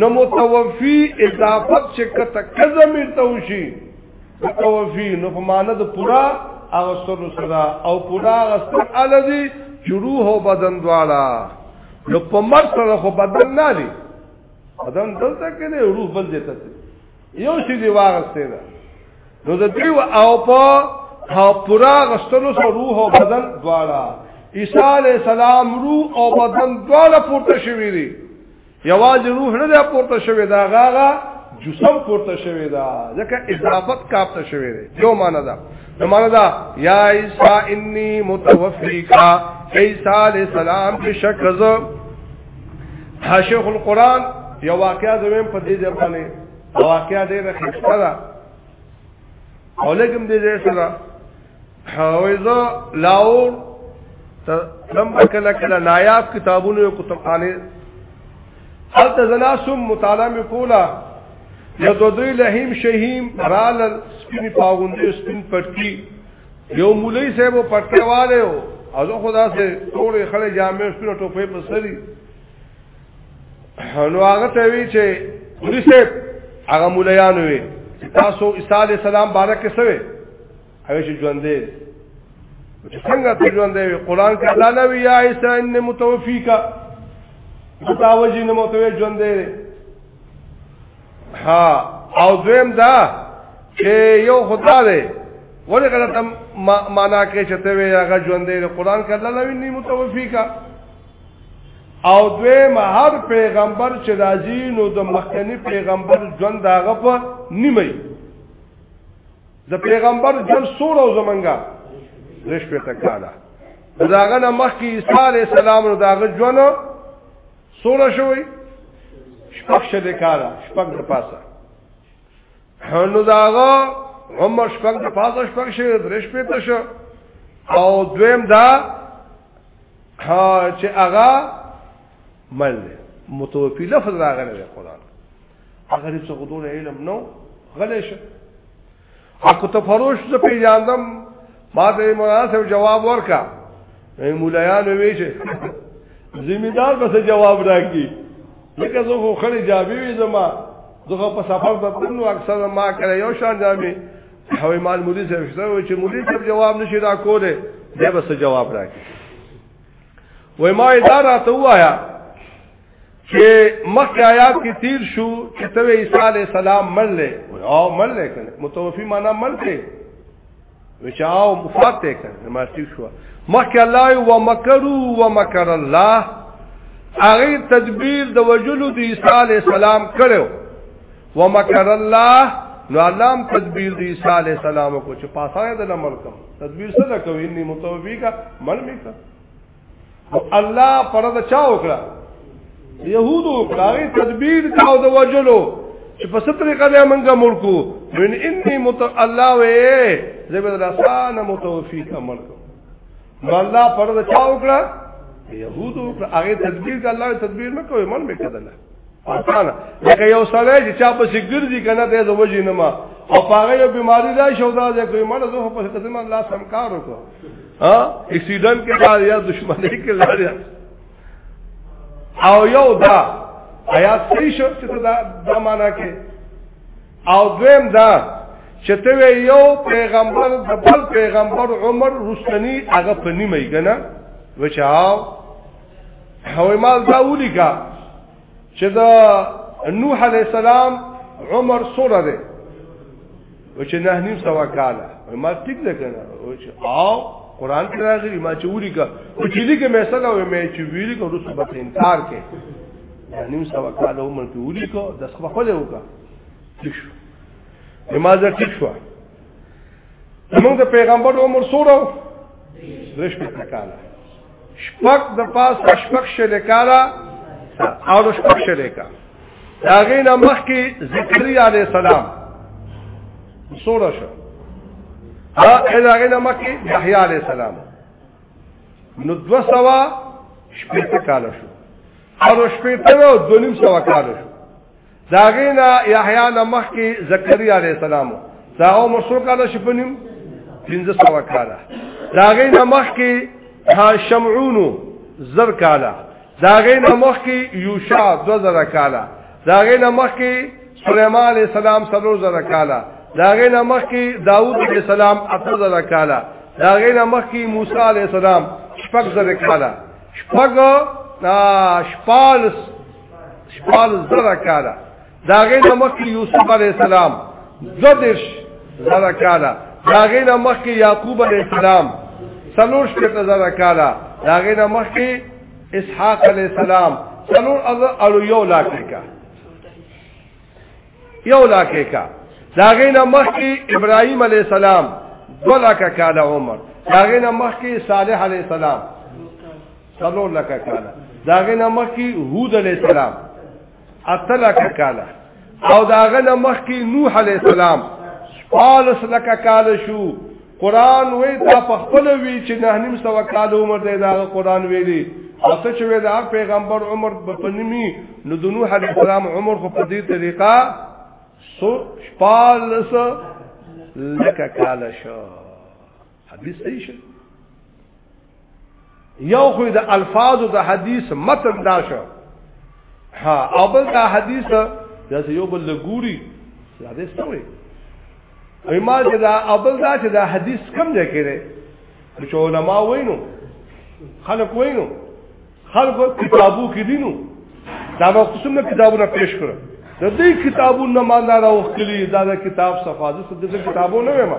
نو متوفی اضافت چې کته کزم توشي متوفی نو په معنی د پورا اغسطلو سره او پورا اغسطل الذي جروح او بدن دواړه نو په مر سره خو بدن نه لري بدن دلته کې نه روح بل دې ته یو شی دی واغسته ده نو د دیو او په او پورا اغسطلو سره روح او بدن دواړه عیسی علی السلام روح او بدن دواړه پورته شوی دي یوازې روح نه ده پورته شوی دا غاغه جسم پورته شوی دا ځکه اضافت کاپته شوی دی یو معنا دا نو معنا دا یا عیسی انی متوفیکا عیسی علیہ السلام په شک زو شیخ القران یو واقعیا زمين په دې ځای باندې واقعیا ډیره خسته ده اولګم دې ځای سره حویزه لاور ته لم کله کله نایاب کتابونه او کتابخانه هل ته زناسم مطالعه مې کولا یو دو دوی لهیم شهیم رال سپین پاغوندې سپین پټکی یو مولای صاحب پټکواله او زه خدا سره ټول خلک جامع سپین ټوپې په سری نو هغه ته وی چې پولیس هغه مولایان وی تاسو عیسی علی السلام بارک سوي هغه چې ژوند دی څنګه ته ژوند دی قران کې الله نه وی یا عیسی ان متوفیکا متاوجی نه متوی ژوند دی ها او دویم دا چې یو خدا دی ولې غلط معنا کې چته وی هغه ژوند دی قران کې الله نه وی متوفیکا او دویم هر پیغمبر چې راځي نو د مخکنی پیغمبر ژوند داغه په نیمه د پیغمبر ژوند سور او زمنګا رش په تکاله داغه نه مخکې عیسی علی السلام نو داغه ژوند سور شوی شپږ شل کاله شپږ د پاسه نو داغه عمر شپږ د پازه شپږ شي درش په تش او دویم دا چې هغه مل متوفی لفظ راغلی دی قران هغه دې څه غوډو علم نو غلې شه اكو ته فروش څه پیژاندم ما ته مناسب جواب ورکا مولا یان وی چې زمیدار به جواب راکړي لکه زه خو خړې جامې وې زما زه په سفر ته تلم اکثر ما کړه یو شان جامې او مال مولوی صاحب شته و چې مولوی صاحب جواب نشي را کوله بیا به جواب راکړي وای ما اداره ته وایا چې مخکې آیات کې تیر شو چې ته عیسی علی السلام مړ لې او مړ لې کنه متوفی معنا مړ لې وچاو مفات ته کړ ما ټیک شو مخک الله و مکرو و مکر الله هغه تدبیر د وجلو د عیسی علی السلام کړو و مکر الله نو علام تدبیر د عیسی علی السلام کو چې پاسه د عمل کوم تدبیر څه کوي انی متوفیقا من میکا او الله پرد چا وکړه يهودو کاری تدبیر کاو د وجلو چې په سترې قضا منګه ملکو من اني مت الله وې زبر الاسان متوفيق ملکو نو الله پرد چا وکړه يهودو کاری تدبیر کا الله تدبیر مکو من مکدله پاتانه لکه یو سړی چې چا په سګرځي کنه ته د وجې نه ما او پاغه یو بیماری دا شو دا چې کوي مړ زه په خدمت الله سم کار وکړ ها اکسیډنټ کې دا یا دښمنی کې لاریا او یو دا آیا صحیح شو چې دا د معنا کې او دویم دا چې ته یو پیغمبر د بل پیغمبر عمر رسنی هغه په نیمه یې کنه وچاو هوې مال دا ولیکا چې دا نوح علی السلام عمر سره ده او چې نه نیم سوا کاله ما ټیک ده کنه او چې او قران کې راغلی ما چې ولیکا او چې دې کې مثلا وې مې چې ویل کو رسو به انکار کې نیم سوا کاله عمر کې ولیکا د څه خپل وکا ټیک شو ما زه ټیک شو موږ د پیغمبر عمر سره رښتیا کاله شپږ د پاسه شپږ شل کاله او د شپږ شل کاله دا غینه مخ کې ذکری علی السلام سوره شو ها دا غینه مخ کې یحیی علی السلام نو دو سوا شپږ کاله شو او شپږ ته دو نیم سوا کاله شو داغینا یحیی نمخ کی زکریا علیہ السلام دا او مشروع کاله شپنیم 1500 کاله داغینا مخ کی شمعونو زر کاله داغینا مخ کی یوشع 2000 کاله داغینا مخ کی سليمان عليه السلام سلو زره کاله داغه نمخ کې داوود عليه السلام اته زره کاله داغه نمخ کې موسی عليه السلام شپږ زره کاله شپږ شپالس شپال زره کاله داغه نه مخکې یوسف علی السلام زدش زره کاله داغه نه مخکې یعقوب علی السلام سلوش کته زره کاله داغه نه مخکې اسحاق علی السلام سلور از الو یو لاکه کا یو لاکه کا داغه نه مخکې ابراهیم علی السلام دولا کا کاله عمر داغه نه مخکې صالح علی السلام سلو لکه کاله داغه نمک کی هود علی السلام اتلک کاله او داغه نمک کی نوح علی السلام پالس لکه کاله شو قران وې تا په خپل وی چې نه نیم سو کال عمر دی دا قران ویلي او ته چې وې دا پیغمبر عمر په نیمي نو د نوح علی السلام عمر خو په دې طریقه سو شپالس لکه کال شو حدیث صحیح شو یو خو د الفاظ د حدیث متن دا شو ها او بل دا حدیث دا یو بل لګوري دا دې سوې وای ما چې دا او بل دا چې دا حدیث کم ځای کې دی چې علما وینو خلک وینو خلک کتابو کې دینو دا به قسم کتابونه پیش کړو د دې کتابونو ما نه راوخلي دا د کتاب صفاده څه د کتابونو نه ما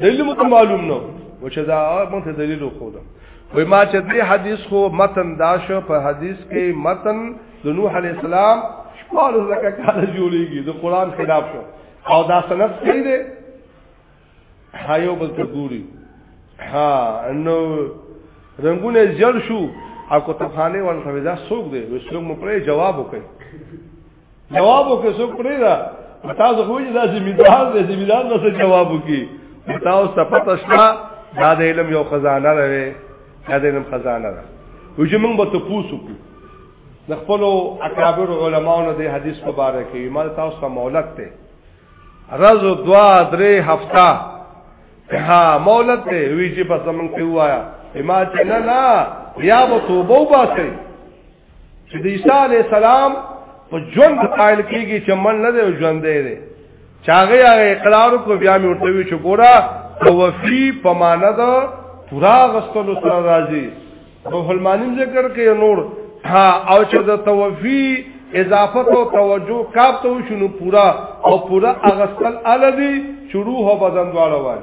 دلیل مو ته معلوم نو و چې دا مونږ ته دلیل خو دا وای ما چې دې حدیث خو متن داش په حدیث کې متن د نوح علی السلام شپږ لکه کال جوړیږي د قران خلاف شو او دا سند صحیح دی هایو بل ته ګوري ها نو رنگونه جل شو او کتابخانه ورته دا سوق دی وسلم مو پر جواب وکړي جواب وکړ څوک پرې دا تاسو خو یې دا ذمہدار دې ذمہدار به جواب وکړي تاسو ته پته شته دا د علم یو خزانه ده دا د علم خزانه ده و چې موږ به ته پوسو کو د خپل اکابر علماونو د حدیث په اړه کې ایمان تاسو ته مولت ته رز دوا درې هفته ها مولت ته وی چې په زمنګ کې وایا ایمان چې نه نه یا به توبه وباسي چې د عیسی علی السلام په ژوند قائل کیږي چې من نه دی ژوند دی چاغه هغه اقرار کو بیا مې ورته وی چې ګورا توفی په معنا دا پورا غستلو سره راځي روح المانیم ذکر کوي نور ها او چې د توفی اضافه او توجه کاپ ته شنو پورا او پورا اغسل الدی چې روح او بدن دواړه وایي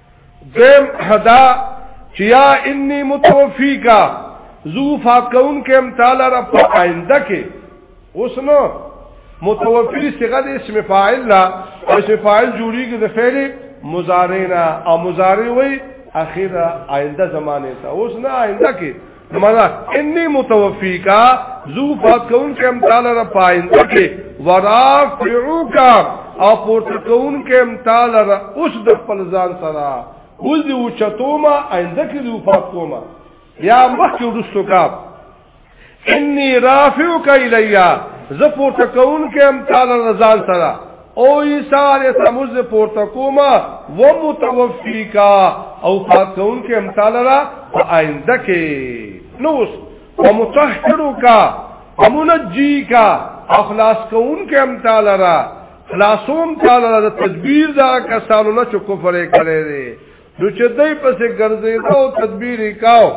دویم حدا چې یا انی متوفیکا زو فاکون کې هم تعالی را په آینده کې اوس نو متوفی صيغه د اسم فاعل لا اسم فاعل جوړیږي د فعل مضارع نه او مضارع وای اخیره آینده زمانه ته اوس نه آینده کې مانا انی متوفی کا زو فات کون کم تالا را پائندہ کے ورافعو کا او پورته کون کم تالا را اس د پلزان سرا اوز دی اوچتو ما آئندہ کی زو فات کوما یا مخی رسو کا انی رافعو کا الیا زو پورته کون کم تالا را زان سرا او عیسی علیہ السلام ز پورته کوما و متوفی کا او فاتون کې امثال را آئنده کې نو او متطهرو کا او منجی کا اخلاص کون کې امثال را خلاصوم تعالی د تدبیر دا کسانو نه چې کفر کړي نو چې دای پسې ګرځیدا او تدبیر وکاو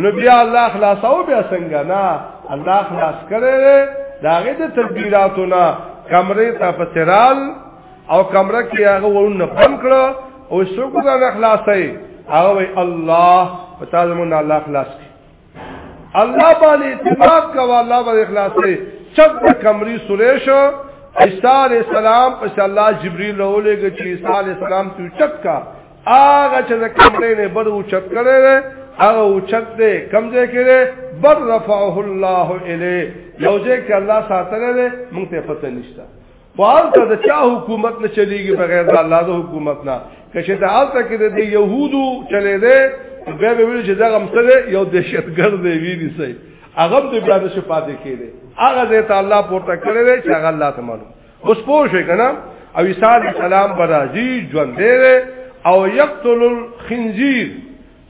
نو بیا الله خلاصو بیا څنګه نه الله خلاص کړي داغه د تدبیراتو نه کمرې ته پسرال او کمره کې هغه ورونه بند کړ او څوک نه خلاصي هغه الله پتا زمون الله خلاص کړي الله باندې اعتماد کوه الله باندې اخلاص لري چت کمری سورې شو عیسی علی السلام پس الله جبرئیل راولېږي چې عیسی علی السلام ته چت کا هغه چې کمرې نه بر او چت کړي هغه او چت دې کمزې کړي بر رفعه الله الیه یو ځکه الله ساتره دې مونږ ته پته نشته فعال ته د چا حکومت نه چلیږي بغیر د الله د حکومت نه کشه ته حالته کې د يهودو چلے دي به به ویل چې دا غم سره یو دهشتګر دی ویری سي هغه د بیا د شپاته کېږي هغه د تعالی پورته کړی دی چې هغه الله تعالی اوس پوه شئ کنه او عیسی السلام برازي ژوند دی او یقتل الخنزیر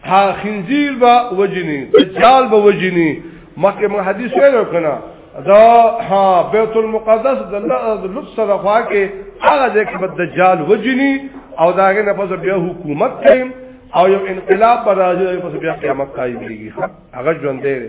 ها خنزیر با وجنی دجال با وجنی مکه من حدیث ویلو کنا دا ها بیت المقدس د لطف سره خوا کې هغه ځای کې دجال وجنی او داغه نه پس بیا حکومت کړي او یو انقلاب پر راځي پس بیا قیامت قائم کیږي هغه ژوند دی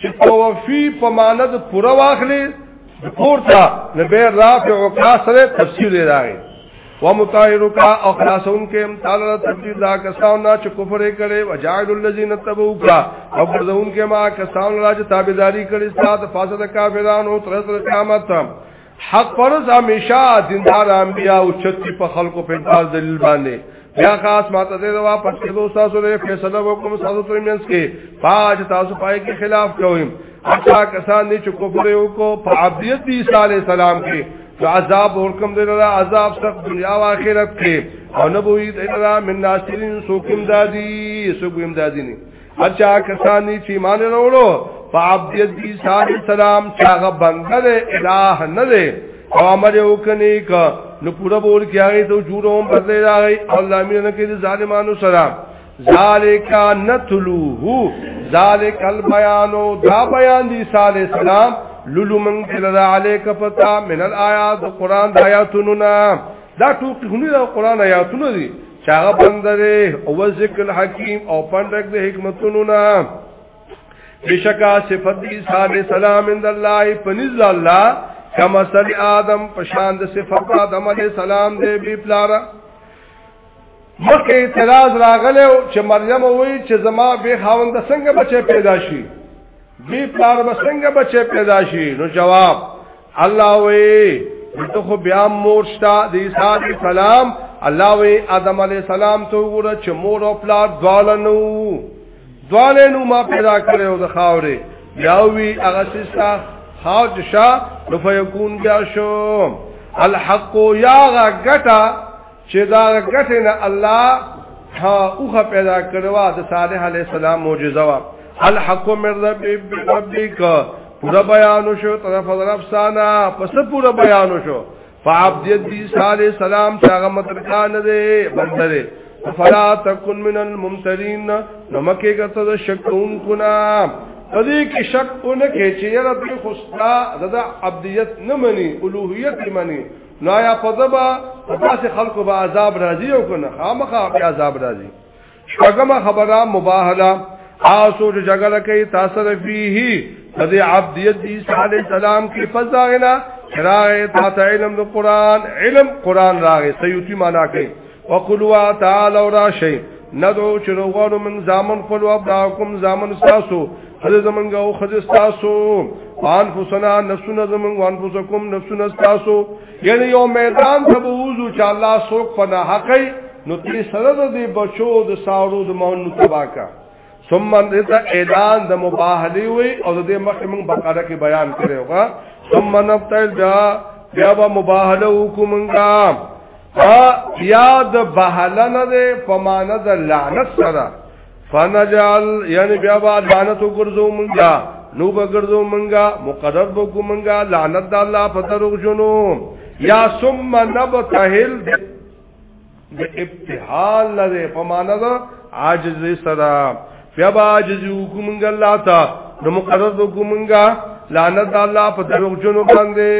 چې توفی په معنی د پوره واخلې پورته نبی رافع او کاسره تفسیر دی راغی و مطاهرکا او خلاصون کې هم تعالی د تقدیر دا کسان نه چې کفر کړي و جاهد الذین تبوکا او ګرځون کې ما کسان راځي تابعداري کړي سات فاسد کافرانو تر تر قیامت حق پرز همیشه دیندار انبیاء او چتی په خلکو په انکار دلیل باندې بیا خاص ماته دې دا واپس کړو تاسو له فیصله وکوم تاسو تر مینس کې پاج تاسو پای کې خلاف کوئ اچھا کسان دې چې کوپر یو کو په عبدیت دی عیسی علی السلام کې جو عذاب ورکم دې لرا عذاب سخت دنیا او آخرت کې او نبوی دې لرا من ناشرین سوکم دادی سوکم دادی نه اچھا کسانی چې ایمان وروړو په عبد دی صالح السلام چې هغه بنده دی الہ نه دی او امر یو کني ک نو پورا بول کې هغه ته جوړوم بدلې راغی او الله مين نه کې ظالمانو سره ذالک نتلوه ذالک البیان دا بیان دی صالح السلام لولو من کلا علیک فتا من الایات قران د آیاتونو دا ټول قران آیاتونه دي چاغه پندره او ذکر الحکیم او پندک د حکمتونو نا بشکا صفت دی صاحب سلام اند الله پنز الله کما سل آدم پشان د صفت آدم علیہ السلام دے بی پلارا مخه اعتراض راغله چې مریم وای چې زما به خاوند څنګه بچي پیدا شي بی پلار به څنګه بچي پیدا شي نو جواب الله وې ته خو بیا مورشتا د عیسی علی السلام الله وې آدم علی السلام ته وګوره چې مور او پلار دواله نو دواله نو ما پیدا کړو د خاورې بیا وی هغه سستا حاج شاه نو فیکون بیا شو الحق یا غټه چې دا غټه نه الله ها اوخه پیدا کړوا د صالح علی السلام معجزه وا الحق من ربک ربک پورا بیان شو طرف طرف سانا پس پورا بیان شو فعبد دی صالح السلام څنګه مترکان دے بندره فلا تکن من الممترین نمکه کته د شکون کنا پدې کې شک اونکه چې یره په خوستا د عبدیت نه مني اولوہیت مني نو یا په دبا داسې خلکو به عذاب راځي او کنه خامخا به عذاب راځي شګمه خبره مباهله آسو چې جګړه کوي تاسو د فيه د عبدیت دی صلی السلام کې فزاغنا راغه تا علم د قران علم قران راغه سيوتی معنا کوي وقلوا تعالى راشي ندعو چې روغانو من زامن خپل او ابناکم زامن تاسو خزه زمنګ او خزه تاسو وان فسنا نفسنا زمنګ وان فسکم نفسنا تاسو یعنی یو میدان ته بوزو چې الله سوک پناه حقي نو تری سره د بچو د سارو د مون متباکا ثم دته اعلان د مباهله وي او د دې مخکې موږ بقره کې بیان کړو ها ثم نبتل دا بیا به مباهله وکومنګا ها یا د بهاله نه ده په معنا د لعنت سره فنجعل یعنی بیا به لعنت وګرځو مونږه نو بګرځو مونږه مقرر وګو مونږه لعنت د الله په دروغ جنو یا ثم نبتهل د ابتحال لره په معنا ده عاجز صدا بیا با عاجز حکومت الله تا نو مقرر حکومت لعنت الله په دروغ جنو باندې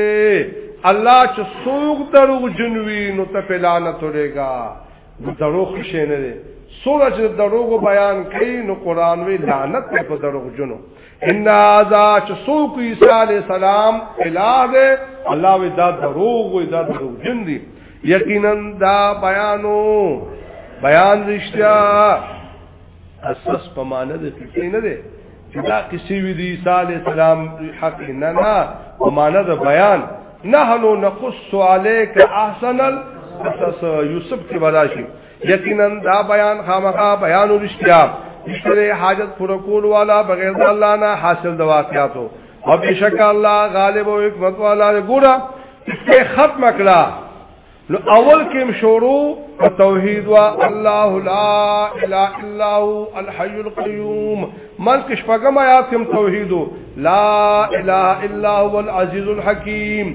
الله چې سوق دروغ جنوي نو ته په لعنت ورېګا دروغ شي نه دي سوره چې دروغ بیان کوي نو قران وی لعنت په دروغ جنو ان ذا چسوک عیسی علی السلام الہ الله وی دا دروغ وی دا دروغ جن دی یقینا دا بیانو بیان رشتیا اساس په معنی د فکر نه دی چې دا کسی وی دی عیسی علی السلام حق نه نه په معنی د بیان نحنو نقص عليك احسن القصص یوسف کی براشی یقینا دا بیان خامخا بیان ورشتیا نشته حاجت پر کول والا بغیر د الله نه حاصل د واقعاتو او بشک الله غالب او حکمت والا ګورا ته ختم کړه نو اول کې شروع په توحید وا الله لا اله الا هو الحي القيوم من کې شپږم آیات کې توحید لا اله الا هو العزيز الحكيم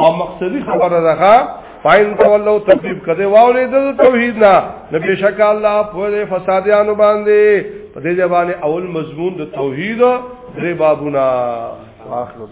او مقصدی خبره ده فاین تولو تکلیف کده واولې د توحید نه نبی شک الله په فسادیانو باندې په دې ځبانه اول مضمون د توحید درې بابونه واخلو